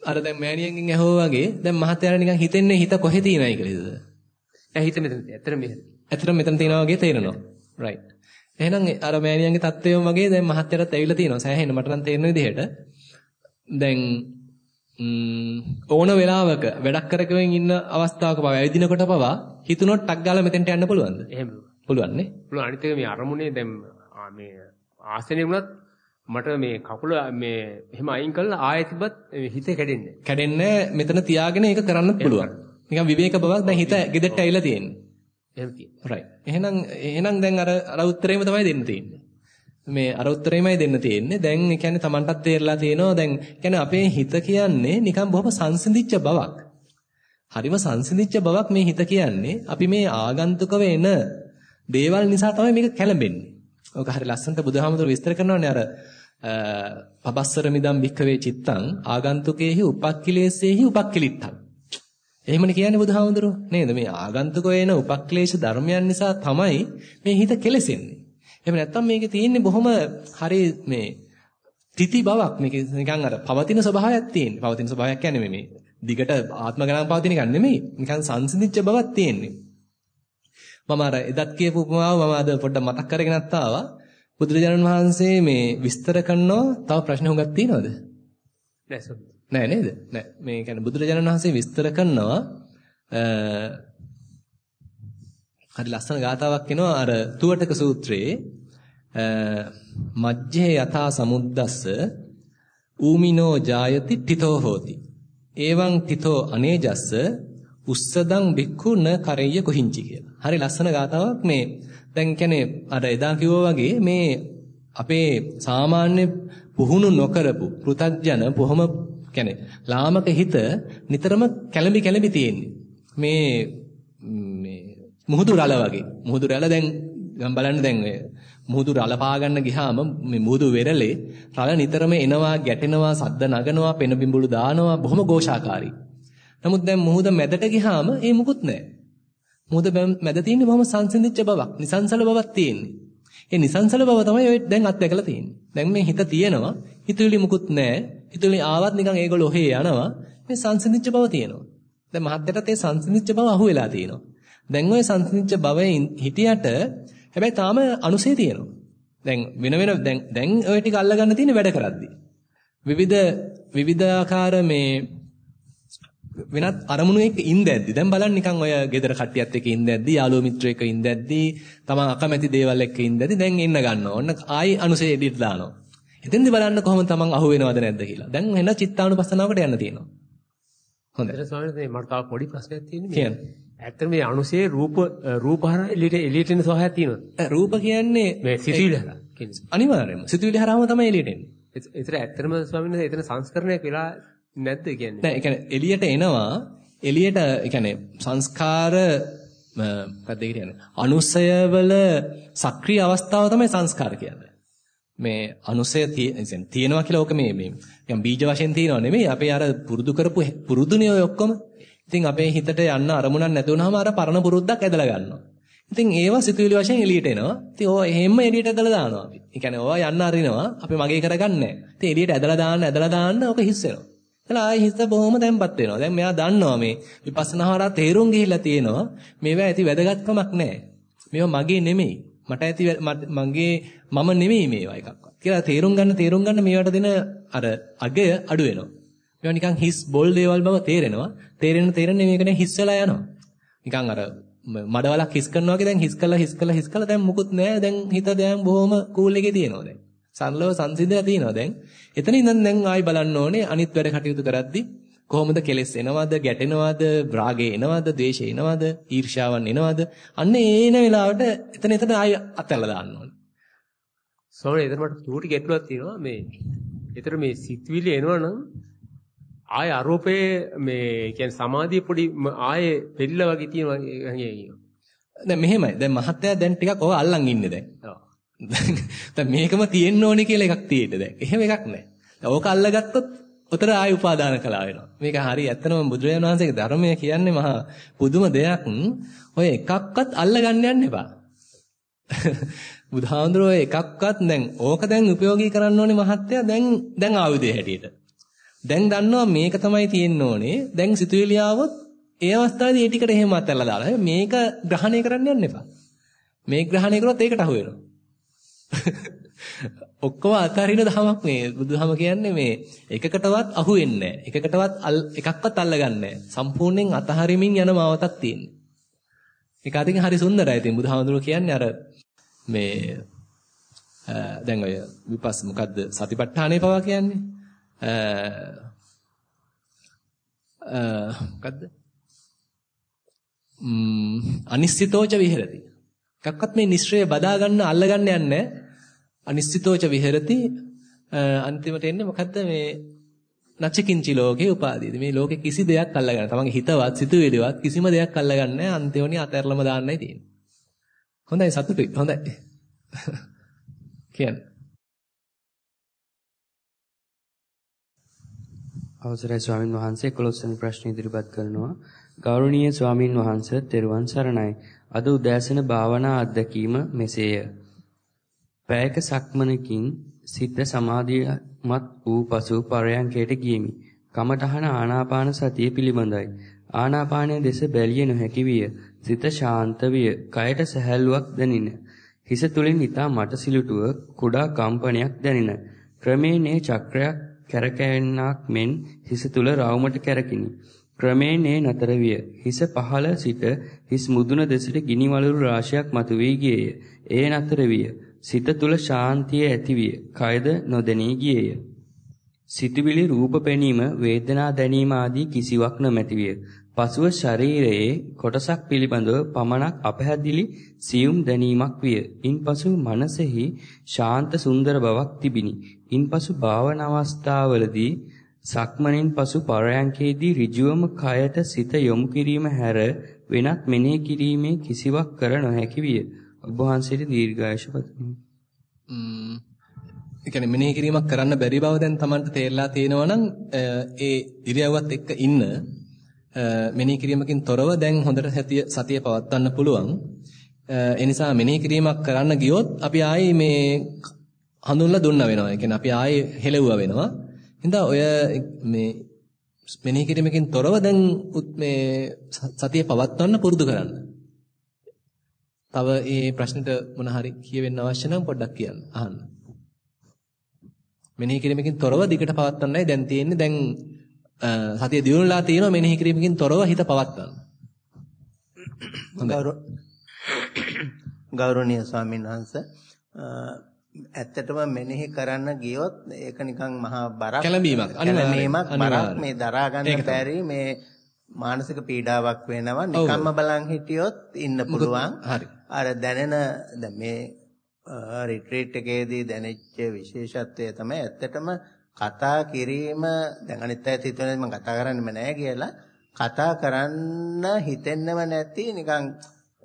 අර දැන් මෑණියන්ගෙන් ඇහුවා වගේ දැන් මහත්තයාට නිකන් හිතෙන්නේ හිත කොහෙ තියෙනයි කියලාද? දැන් හිත මෙතන. ඇත්තටම මෙහෙම. ඇත්තටම මෙතන තියෙනවා වගේ තේරෙනවා. right. එහෙනම් අර මෑණියන්ගේ தත්වයම වගේ දැන් මහත්තයාටත් ඇවිල්ලා තියෙනවා. සෑහෙන මට නම් තේරෙන විදිහට. දැන් ඕන වෙලාවක වැඩක් කරගෙන ඉන්න අවස්ථාවක පවා ඇවිදිනකොට පවා හිතුනොත් ටක් ගාලා මෙතෙන්ට යන්න පුළුවන්ද? එහෙම. පුළුවන් නේ? පුළුවන් අනිත් එක මේ අරමුණේ දැන් මේ ආසනේ වුණත් මට මේ කකුල මේ එහෙම අයින් කළා ආයෙ තිබ්බත් හිතේ කැඩෙන්නේ කැඩෙන්නේ මෙතන තියාගෙන ඒක කරන්නත් පුළුවන්. නිකන් විවේක බවක් දැන් හිත ගෙදරට ඇවිල්ලා තියෙන්නේ. එහෙම තියෙනවා. right. එහෙනම් එහෙනම් දැන් අර අර උත්තරේම තමයි දෙන්න තියෙන්නේ. මේ අර උත්තරේමයි දෙන්න තියෙන්නේ. දැන් ඒ කියන්නේ Tamanටත් තේරලා තියෙනවා දැන් කියන්නේ අපේ හිත කියන්නේ නිකන් බොහොම සංසිඳිච්ච බවක්. හරිම සංසිඳිච්ච බවක් මේ හිත කියන්නේ. අපි මේ ආගන්තුකව එන දේවල් නිසා තමයි මේක කැළඹෙන්නේ. ඔක හරි ලස්සනට බුදුහාමුදුරු විස්තර කරනවානේ අර පබස්සර මිදම් භික්කවේ චිත්තං ආගන්තුකේහි උපක්ඛිලේසේහි උපක්ඛිලිත්තං. එහෙමනේ කියන්නේ බුදුහාමුදුරුව නේද? මේ ආගන්තුක වෙන උපක්ලේශ ධර්මයන් නිසා තමයි මේ හිත කෙලෙසෙන්නේ. එහෙම නැත්නම් මේකේ තියෙන්නේ බොහොම හරි මේ තිති බවක් මේක නිකන් අර පවතින ස්වභාවයක් තියෙන්නේ. පවතින ස්වභාවයක් කියන්නේ මේ දිගට ආත්ම ගණන් පවතින එකක් නෙමෙයි. නිකන් සංසිඳිච්ච බවක් තියෙන්නේ. මම අර එදත් කියපු උපමාව මම අද පොඩ්ඩක් මතක් කරගෙනත් ආවා. බුදුරජාණන් වහන්සේ මේ විස්තර කරනවා තව ප්‍රශ්න හුඟක් තියෙනවද? නෑ නේද? නෑ. මේ කියන්නේ බුදුරජාණන් වහන්සේ විස්තර කරනවා හරි ලස්සන ගාතාවක් එනවා අර තුවටක සූත්‍රයේ මජ්ජේ යථා සමුද්දස්ස ඌමිනෝ ජායති තිතෝ හෝති. එවං තිතෝ අනේජස්ස උස්සදං බික්ඛු න කරෙය්‍ය කොහිංචි කියලා. හරි ලස්සන ගාතාවක් මේ දැන් කියන්නේ අර එදා කිව්වා වගේ මේ අපේ සාමාන්‍ය පුහුණු නොකරපු පෘථග්ජන බොහොම කියන්නේ ලාමක හිත නිතරම කැළඹි කැළඹි තියෙන්නේ. මේ මේ මුහුදු රළ වගේ. මුහුදු රළ දැන් බලන්න දැන් ඔය මුහුදු රළ පාගන්න ගියාම මේ මුහුදු වෙරළේ රළ නිතරම එනවා ගැටෙනවා සද්ද නගනවා පෙන බිඹුළු දානවා බොහොම ഘോഷාකාරී. නමුත් දැන් මුහුද මැදට ගියාම ඒ මුකුත් නැහැ. මුහුද මැද තියෙන්නේ බොහොම සංසිඳිච්ච බවක්, නිසංසල බවක් තියෙන්නේ. ඒ නිසංසල බව තමයි ඔය දැන් අත්දැකලා තියෙන්නේ. දැන් මේ හිත තියෙනවා, හිතුවිලි මුකුත් නැහැ. හිතුවිලි ආවත් නිකන් ඒගොල්ලෝ ඔහේ යනවා. මේ සංසිඳිච්ච බව තියෙනවා. දැන් මහත්යටත් ඒ සංසිඳිච්ච බව අහුවෙලා තියෙනවා. දැන් ওই සංසිඳිච්ච භවයේ හිටියට හැබැයි තාම අනුසය තියෙනවා. දැන් වෙන වෙන දැන් දැන් ওই ටික අල්ලගන්න තියෙන වැඩ කරද්දි. විවිධ විවිධාකාර මේ වෙනත් අරමුණු එක්ක ඉඳද්දි දැන් බලන්න නිකන් ඔය ගෙදර කට්ටියත් එක්ක ඉඳද්දි යාළුවෝ මිත්‍රයෝ එක්ක ඉඳද්දි තමන් අකමැති දේවල් එක්ක ඉඳද්දි දැන් එන්න ගන්නවා. ඔන්න ආයි අනුසය එඩිට් දානවා. එතෙන්දි බලන්න කොහොමද තමන් අහු වෙනවද නැද්ද කියලා. දැන් එන චිත්තානුපස්සනාවකට යන්න තියෙනවා. හොඳයි. එතන ස්වාමීන් වහන්සේ මට තව පොඩි ප්‍රශ්නයක් තියෙනවා. ඇත්තට මේ අනුසේ රූප රූප හරහා එළියට එළියට එන ස්වභාවයක් තියෙනවා. රූප කියන්නේ මේ සිතුවිලි හරහා කියන්නේ. අනිවාර්යයෙන්ම සිතුවිලි හරහාම තමයි එළියට එන්නේ. ඒතර ඇත්තටම ස්වාමීන් වහන්සේ එතන සංස්කරණයක් වෙලා නැද්ද කියන්නේ? නෑ ඒ කියන්නේ එළියට එනවා එළියට ඒ කියන්නේ සංස්කාර මොකක්ද කියන්නේ අනුසයවල සක්‍රීය අවස්ථාව තමයි සංස්කාර කියන්නේ. මේ අනුසය තියෙනවා කියලා ඕක මේ මේ නිකන් බීජ වශයෙන් තියෙනව නෙමෙයි අපේ අර පුරුදු කරපු පුරුදුනේ ඔය ඔක්කොම. ඉතින් අපේ හිතට යන්න අරමුණක් නැති වුනහම අර පරණ පුරුද්දක් ඇදලා ගන්නවා. ඉතින් ඒවා සිතුවිලි වශයෙන් එළියට එනවා. ඉතින් ඕවා එහෙම්ම එළියට ඇදලා දානවා අපි. ඒ කියන්නේ ඕවා යන්න අරිනවා. අපි මගේ කරගන්නේ නැහැ. ඉතින් එළියට ඇදලා දාන්න ඇදලා දාන්න ඕක හිස් වෙනවා. එතලා ආයි හිත බොහොම තැම්පත් වෙනවා. දැන් මෙයා දන්නවා මේ විපස්සනා හරහා තේරුම් ගිහිල්ලා තියෙනවා. මේවා ඇති වැදගත්කමක් නැහැ. මේවා මගේ නෙමෙයි. මට ඇති මගේ මම නෙමෙයි මේවා එකක්වත්. කියලා තේරුම් ගන්න තේරුම් ගන්න මේවට දෙන අර අගය අඩු වෙනවා. මේවා නිකන් හිස් බොල් දේවල් බව තේරෙනවා. තේරෙන තේරෙන මේක දැන් හිස් වෙලා යනවා. නිකන් අර මඩවලක් හිස් කරනවා වගේ දැන් හිස් කළා හිස් කළා හිස් කළා දැන් මුකුත් නැහැ. දැන් හිත දැන් බොහොම කූල් එකේ තියෙනවා දැන්. සරලව සංසිඳලා තියෙනවා දැන්. එතන ඉඳන් දැන් ආයි බලන්න ඕනේ අනිත් වැඩ කටයුතු කරද්දි කොහොමද කෙලෙස් එනවද ගැටෙනවද රාගේ එනවද ද්වේෂේ එනවද ඊර්ෂ්‍යාවන් එනවද අන්න ඒන වෙලාවට එතන එතන ආයි අතල්ලා දාන්න ඕනේ. සෝනේ එතන මට චූටි ගැටලුවක් තියෙනවා මේ. ඒතර මේ සිත්විලි එනවනම් ආය අරූපේ මේ කියන්නේ සමාධිය පොඩි ආයේ දෙල්ල වගේ තියෙනවා දැන් මෙහෙමයි. දැන් මහත්තයා දැන් ටිකක් ඔය අල්ලන් ඉන්නේ දැන්. දැන් මේකම තියෙන්න ඕනේ කියලා එකක් තියෙන්න දැන්. එහෙම එකක් නැහැ. ඕක අල්ලගත්තොත් උතර ආය උපාදාන කළා වෙනවා. මේක හරි ඇත්තනම බුදුරජාණන් වහන්සේගේ ධර්මය කියන්නේ මහා පුදුම දෙයක්. ඔය එකක්වත් අල්ලගන්න යන්න එපා. [laughs] බුදුහාඳුරෝ එකක්වත් දැන් ඕක දැන් ප්‍රයෝගී කරන්න ඕනේ මහත්තයා දැන් දැන් ආයුධය හැටියට. දැන් දන්නවා මේක තමයි තියෙන්න ඕනේ. දැන් සිතුවිලි ආවොත් ඒ අවස්ථාවේදී ඒ ටිකට එහෙම අතල්ලා දාලා මේක ග්‍රහණය කරන්න යන්න එපා. මේ ග්‍රහණය කරොත් ඒකට අහු වෙනවා. [laughs] ඔක්කොම අතහරින දහමක් මේ බුදුදහම කියන්නේ මේ එකකටවත් අහු වෙන්නේ නැහැ. එකකටවත් එකක්වත් අල්ලගන්නේ නැහැ. සම්පූර්ණයෙන් අතහරිමින් යන මාවතක් තියෙන්නේ. ඒක අතින් හරි සුන්දරයි. ඉතින් බුදුහාමුදුරුවෝ කියන්නේ අර මේ දැන් ඔය විපස් මොකද්ද සතිපට්ඨානේ පවා කියන්නේ මොකද්ද? ම්ම් අනිශ්චිතෝච විහෙරති. එකක්වත් මේ නිශ්චය බදා ගන්න අල්ල ගන්න යන්නේ අනිශ්චිතෝච විහෙරති. අන්තිමට එන්නේ මොකද්ද? මේ නචකින්චි ලෝකේ උපාදීද මේ ලෝකේ කිසි දෙයක් අල්ලගන්න. තමන්ගේ හිතවත් සිතුවිලිවත් කිසිම දෙයක් අල්ලගන්නේ නැහැ. අන්තිමෝනි අතහැරලම දාන්නයි තියෙන්නේ. හොඳයි සතුටුයි. හොඳයි. [laughs] කියන්න. අවසරයි ස්වාමින් වහන්සේ 11 වෙනි ප්‍රශ්න ඉදිරිපත් කරනවා. ගෞරවනීය ස්වාමින් වහන්සේ තෙරුවන් සරණයි. අද උදෑසන භාවනා අත්දැකීම මෙසේය. පැයක සක්මනකින් සිත සමාධියමත් වූ පසු පරයන්කයට ගියමි. කමඨහන ආනාපාන සතිය පිළිබඳයි. ආනාපානයේ දෙස බැලිය නොහැකි විය. සිත ශාන්ත විය. කයට සැහැල්ලුවක් දැනින. හිස තුලින් ඊතා මට සිලුටුව කුඩා කම්පනයක් දැනින. ක්‍රමයෙන් ඒ චක්‍රයක් කැරකෙන්නක් මෙන් හිස තුල රවුමට කැරකිනි. ක්‍රමයෙන් ඒ නතර විය. හිස පහළ සිට හිස් මුදුන දෙසට ගිනි වලලු රාශියක් මතුවී ගියේය. ඒ නතර විය. සිත තුල ශාන්තිය ඇතිවිය. කයද නොදැනී ගියේය. සිතුවිලි රූප පෙනීම, වේදනා දැනීම ආදී කිසිවක් නොමැතිවිය. පසුව ශරීරයේ කොටසක් පිළිබඳව පමණක් අපහැදිලි සියුම් දැනීමක් විය. ඉන්පසු මනසෙහි ශාන්ත සුන්දර බවක් තිබිනි. ඉන්පසු භාවනා අවස්ථාවලදී සක්මණෙන් පසු පරයන්කේදී ඍජුවම කයට සිත යොමු කිරීම හැර වෙනත් මෙනෙහි කිරීමේ කිසිවක් කර නොහැකි විය. ඔබ වහන්සේට දීර්ඝායුෂ පතමි. ම්ම් ඒ කියන්නේ මෙනෙහි කිරීමක් කරන්න බැරි බව දැන් Tamanට තේරලා තියෙනවා නම් ඒ ඉරියව්වත් එක්ක ඉන්න මෙනෙහි කිරීමකින් තොරව දැන් හොඳට සතිය සතිය පවත්වන්න පුළුවන්. ඒ නිසා මෙනෙහි කිරීමක් කරන්න ගියොත් අපි ආයේ මේ හඳුන්ලා දුන්නා වෙනවා. ඒ කියන්නේ අපි ආයේ හෙලවුවා වෙනවා. හින්දා ඔය මේ මෙනෙහි කිරීමකින් තොරව දැන් මේ සතිය පවත්වන්න පුරුදු කරන්න. තව මේ ප්‍රශ්නෙට මොන හරි කියවෙන්න අවශ්‍ය නම් පොඩ්ඩක් කියන්න. අහන්න. මෙනෙහි කිරීමකින් තොරව දිගට පවත්වන්නයි දැන් තියෙන්නේ. දැන් සතිය දියුණුලා තියෙනවා මෙනෙහි කිරීමකින් තොරව හිත පවත්වන්න. ගෞරවනීය ස්වාමීන් වහන්සේ ඇත්තටම මෙනෙහි කරන්න ගියොත් ඒක නිකන් මහා බරක්. කැළඹීමක්. අනිවාර්යයෙන්ම බරක්. මේ දරා ගන්න බැරි මේ මානසික පීඩාවක් වෙනවා. නිකම්ම බලන් හිටියොත් ඉන්න පුළුවන්. හරි. අර දැනෙන දැන් මේ රිට්‍රීට් එකේදී දැනෙච්ච විශේෂත්වය තමයි ඇත්තටම කතා කිරීම. දැන් අනිත් අයත් හිතන්නේ මම කතා කරන්නෙම නැහැ කියලා. කතා කරන්න හිතෙන්නම නැති නිකන්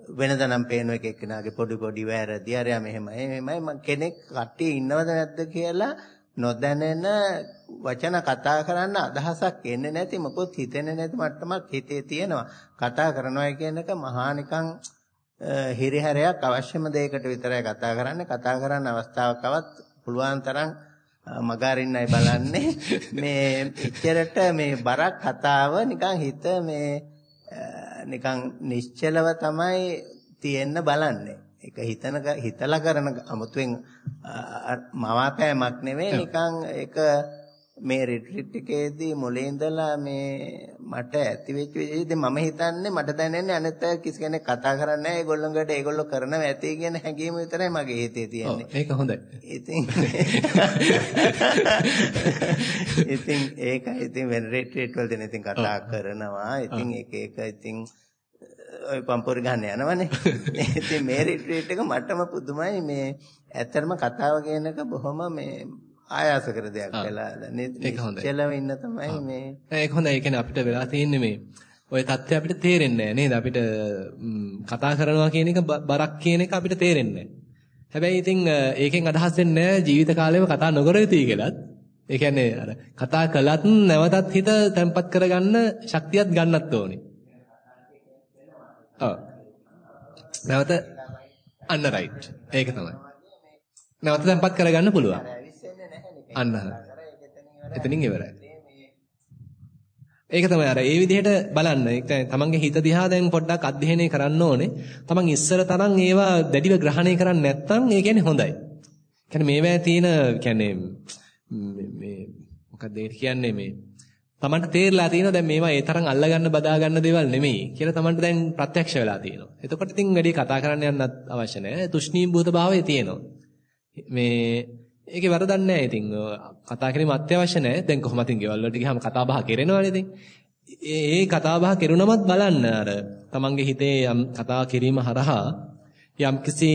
වෙනදනම් පේන එක එක්කෙනාගේ පොඩි පොඩි වැරදි. අරයා මෙහෙමයි. මෙහෙමයි. මම කෙනෙක් කට්ටිය ඉන්නවද නැද්ද කියලා නොදැනෙන වචන කතා කරන්න අදහසක් එන්නේ නැති මොකොත් හිතෙන්නේ නැති මට්ටමක් හිතේ තියෙනවා. කතා කරනවා කියන එක මහා නිකන් හිරිහැරයක් අවශ්‍යම දෙයකට විතරයි කතා කරන්නේ. කතා කරන්න අවස්ථාවක් આવත් පුළුවන් තරම් මගාරින්නයි බලන්නේ. [laughs] මේ එච්චරට මේ බරක් කතාව නිකන් හිත මේ නිකන් නිශ්චලව තමයි තියෙන්න බලන්නේ. ඒක හිතන හිතලා කරන අමුතුවෙන් මවාපෑමක් නෙවෙයි නිකන් ඒක මේ රිට්‍රීට් එකේදී මුලින් ඉඳලා මේ මට ඇති වෙච්ච විදිහට මම හිතන්නේ මට දැනෙන්නේ අනිත් අය කිසි කෙනෙක් කතා කරන්නේ නැහැ ඒගොල්ලොන්ගට ඒගොල්ලෝ කරනවා ඇති කියන හැඟීම විතරයි මගේ හිතේ තියෙන්නේ. ඒක හොඳයි. ඉතින් [laughs] ඉතින් ඒක ඉතින් වෙන රිට්‍රීට් වලදී ඉතින් කතා කරනවා. ඉතින් එක එක ඉතින් ඔය පම්පොරි ගන්න යනවනේ. [laughs] ඉතින් මේ රිට්‍රීට් එක මටම පුදුමයි මේ ඇත්තටම කතාව කියන එක බොහොම මේ ආයාස කර දෙයක් වෙලා නිශ්චලව ඉන්න තමයි මේ. ඒක හොඳයි. ඒ කියන්නේ අපිට වෙලා තියෙන්නේ මේ ඔය தත්ත්වය අපිට තේරෙන්නේ නේද? අපිට කතා කරනවා කියන එක බරක් කියන එක අපිට තේරෙන්නේ හැබැයි ඉතින් ඒකෙන් අදහස් වෙන්නේ ජීවිත කාලෙම කතා නොකර යුතුයි කියලාත්. ඒ කියන්නේ අර කතා කළත් නැවතත් හිත තැම්පත් කරගන්න ශක්තියක් ගන්නත් ඕනේ. ඔව්. නැවත අන්න රයිට්. ඒක තමයි. නැවත තැම්පත් කරගන්න පුළුවන්. අන්න එතනින් ඉවරයි. ඒක තමයි අර ඒ විදිහට බලන්න. තමන්ගේ හිත දිහා දැන් පොඩ්ඩක් අධ්‍යයනය කරන්න ඕනේ. තමන් ඉස්සර තරම් ඒවා දැඩිව ග්‍රහණය කරන්නේ නැත්නම් ඒ කියන්නේ හොඳයි. කියන්නේ මේවැය තියෙන කියන්නේ මේ මොකක්ද ඒ කියන්නේ මේ තමන්ට තේරලා තියෙනවා දැන් මේවා ඒ තරම් අල්ලගන්න බදාගන්න දේවල් නෙමෙයි කියලා තමන්ට දැන් ප්‍රත්‍යක්ෂ වෙලා තියෙනවා. එතකොට ඉතින් වැඩි කතා කරන්න යන්නත් අවශ්‍ය නැහැ. තුෂ්ණීම්භූත භාවය තියෙනවා. මේ ඒකේ වරදක් නැහැ ඉතින්. කතා කිරීම අත්‍යවශ්‍ය නැහැ. දැන් කොහොමද ඉතින් ගෙවල් වලට ගියාම කතා බහ කරනවනේ ඉතින්. ඒ කතා බහ කරුණමත් බලන්න අර තමන්ගේ හිතේ යම් කතා කිරීම හරහා යම් කිසි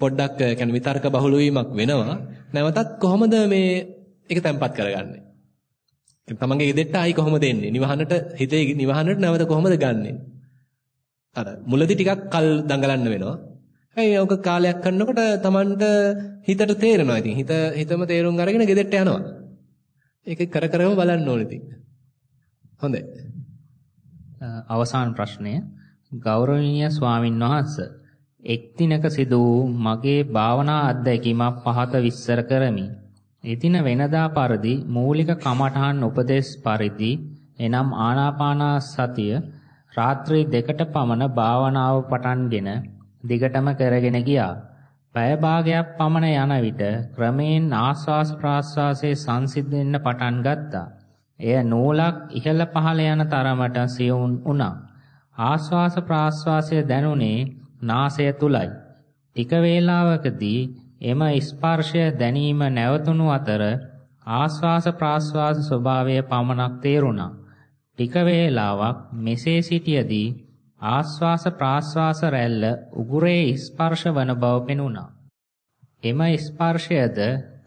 පොඩ්ඩක් يعني විතර්ක බහුල වීමක් වෙනවා. නැවතත් කොහොමද මේ ඒක තැම්පත් කරගන්නේ? තමන්ගේ ගෙදෙට්ට ආයි කොහොමද එන්නේ? නිවහනට හිතේ නිවහනට නැවත කොහොමද ගන්නෙ? අර මුලදී ටිකක් කල් දඟලන්න වෙනවා. ඇයි ඔක කාලයක් කරනකොට Tamanට හිතට තේරෙනවා. ඉතින් හිත හිතම තේරුම් අරගෙන ගෙදෙට්ට යනවා. ඒක කර කරම බලන්න ඕනේ ඉතින්. හොඳයි. අවසාන ප්‍රශ්නය ගෞරවනීය ස්වාමින් වහන්සේ එක් දිනක සිදු වූ මගේ භාවනා අත්දැකීමක් පහත විස්තර කරමි. එදින වෙනදා පරිදි මූලික කමඨහන් උපදේශ පරිදි එනම් ආනාපාන සතිය රාත්‍රී දෙකට පමණ භාවනාව පටන්ගෙන දිගටම කරගෙන ගියා. පැය භාගයක් පමණ යන විට ක්‍රමයෙන් ආස්වාස් ප්‍රාස්වාසයේ සංසිඳෙන්න පටන් ගත්තා. එය නූලක් ඉහළ පහළ යන තරමට සියුම් වුණා. ආස්වාස ප්‍රාස්වාසය දැනුනේ නාසය තුලයි. ටික වේලාවකදී එම ස්පර්ශය දැනීම නැවතුණු අතර ආස්වාස ප්‍රාස්වාස ස්වභාවය පමණක් තේරුණා. ටික වේලාවක් මෙසේ සිටියදී ආස්වාස ප්‍රාස්වාස රැල්ල උගුරේ ස්පර්ශ වන බව පෙනුණා. එම ස්පර්ශයද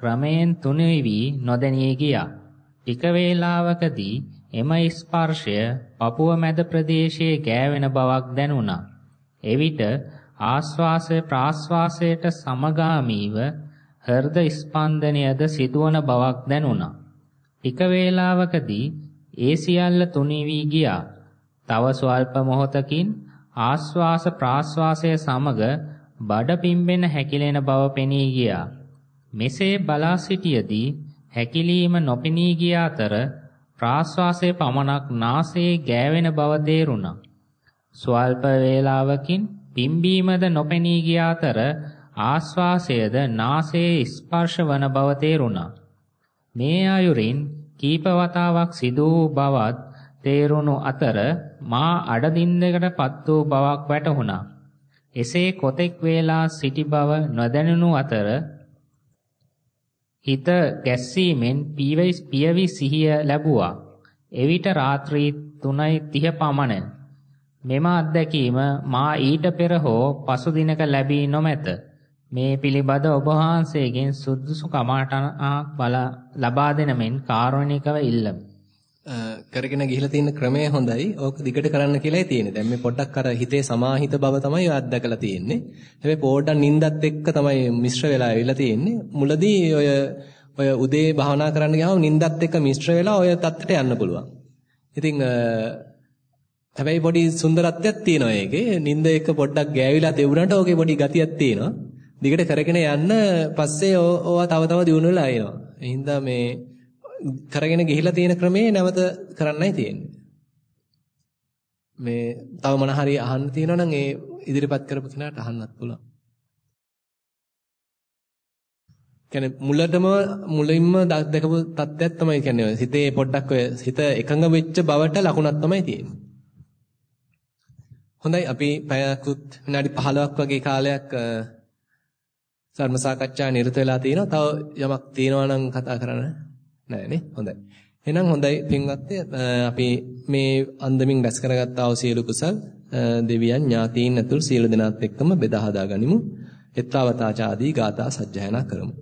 ක්‍රමයෙන් තුනී වී නොදැනී ගියා. ටික වේලාවකදී එම ස්පර්ශය පපුව මැද ප්‍රදේශයේ ගෑවෙන බවක් දැනුණා. එවිට ආස්වාසය ප්‍රාස්වාසයට සමගාමීව හෘද ස්පන්දනයද සිදුවන බවක් දැනුණා. ටික වේලාවකදී ඒ සියල්ල තුනී වී ගියා. තව ස්වල්ප මොහොතකින් ආස්වාස ප්‍රාස්වාසය සමග බඩ පිම්බෙන හැකිලෙන බව පෙනී ගියා. මෙසේ බලා සිටියදී හැකිලීම නොපෙනී ගිය අතර ප්‍රාස්වාසයේ පමණක් නාසයේ ගෑවෙන බව තේරුණා. ස්වල්ප වේලාවකින් පිම්බීමද නොපෙනී ගිය අතර ආස්වාසයද නාසයේ ස්පර්ශ වන බව තේරුණා. මේ අයුරින් කීප වතාවක් සිදු වූ බවත් තේරුණු අතර මා අඩදින්දකටපත් වූ බවක් වැටහුණා. එසේ කොතෙක් වේලා සිටි බව නොදැනුණු අතර හිත ගැස්සීමෙන් පියවි සිහිය ලැබුවා. එවිට රාත්‍රී 3:30 පමණ. මෙම අත්දැකීම මා ඊට පෙර හෝ පසු දිනක ලැබී නොමැත. මේ පිළිබඳ ඔබ වහන්සේගෙන් සුදුසු කමටහනක් බල ලබා දෙන මෙන් කාරුණිකව ඉල්ලමි. කරගෙන ගිහිලා තියෙන ක්‍රමය හොඳයි. ඕක දිගට කරන්න කියලායි තියෙන්නේ. දැන් මේ පොඩ්ඩක් අර හිතේ සමාහිත බව තමයි අත්දකලා තියෙන්නේ. හැබැයි පොඩ්ඩක් නිින්දත් එක්ක තමයි මිශ්‍ර වෙලා ඇවිල්ලා තියෙන්නේ. මුලදී ඔය ඔය උදේ භාවනා කරන්න ගියාම නිින්දත් එක්ක මිශ්‍ර වෙලා ඔය தත්තට යන්න පුළුවන්. ඉතින් හැබැයි පොඩි සුන්දරත්වයක් තියෙනවා ඒකේ. නිින්ද එක්ක පොඩ්ඩක් ගෑවිලා තිබුණාට ඕකේ පොඩි ගතියක් තියෙනවා. දිගට කරගෙන යන්න පස්සේ ඕවා තව තව දියුණු වෙලා එනවා. එහෙනම් මේ කරගෙන ගිහිලා තියෙන ක්‍රමේ නැවත කරන්නයි තියෙන්නේ. මේ තව මොන හරි අහන්න තියෙනවා නම් ඒ ඉදිරිපත් කරපු කෙනාට අහන්නත් පුළුවන්. කියන්නේ මුලටම මුලින්ම දැකපු තත්ත්වයක් තමයි කියන්නේ හිතේ පොඩ්ඩක් ඔය හිත එකඟ වෙච්ච බවට ලකුණක් තමයි තියෙන්නේ. හොඳයි අපි පැයකුත් විනාඩි 15ක් වගේ කාලයක් ධර්ම සාකච්ඡා නිරත වෙලා තියෙනවා. තව යමක් තියෙනවා නම් කතා කරන්න නෑ නේ. හොඳයි. එහෙනම් හොඳයි පින්වත්නි අපි මේ අන්දමින් රැස් කරගත්තා වූ සියලු කුසල් දෙවියන් ඥාතීන් ඇතුළු සියලු දෙනාත් එක්කම බෙදා හදා ගනිමු. එත්තාවතාචාදී ගාථා සජ්ජායනා කරමු.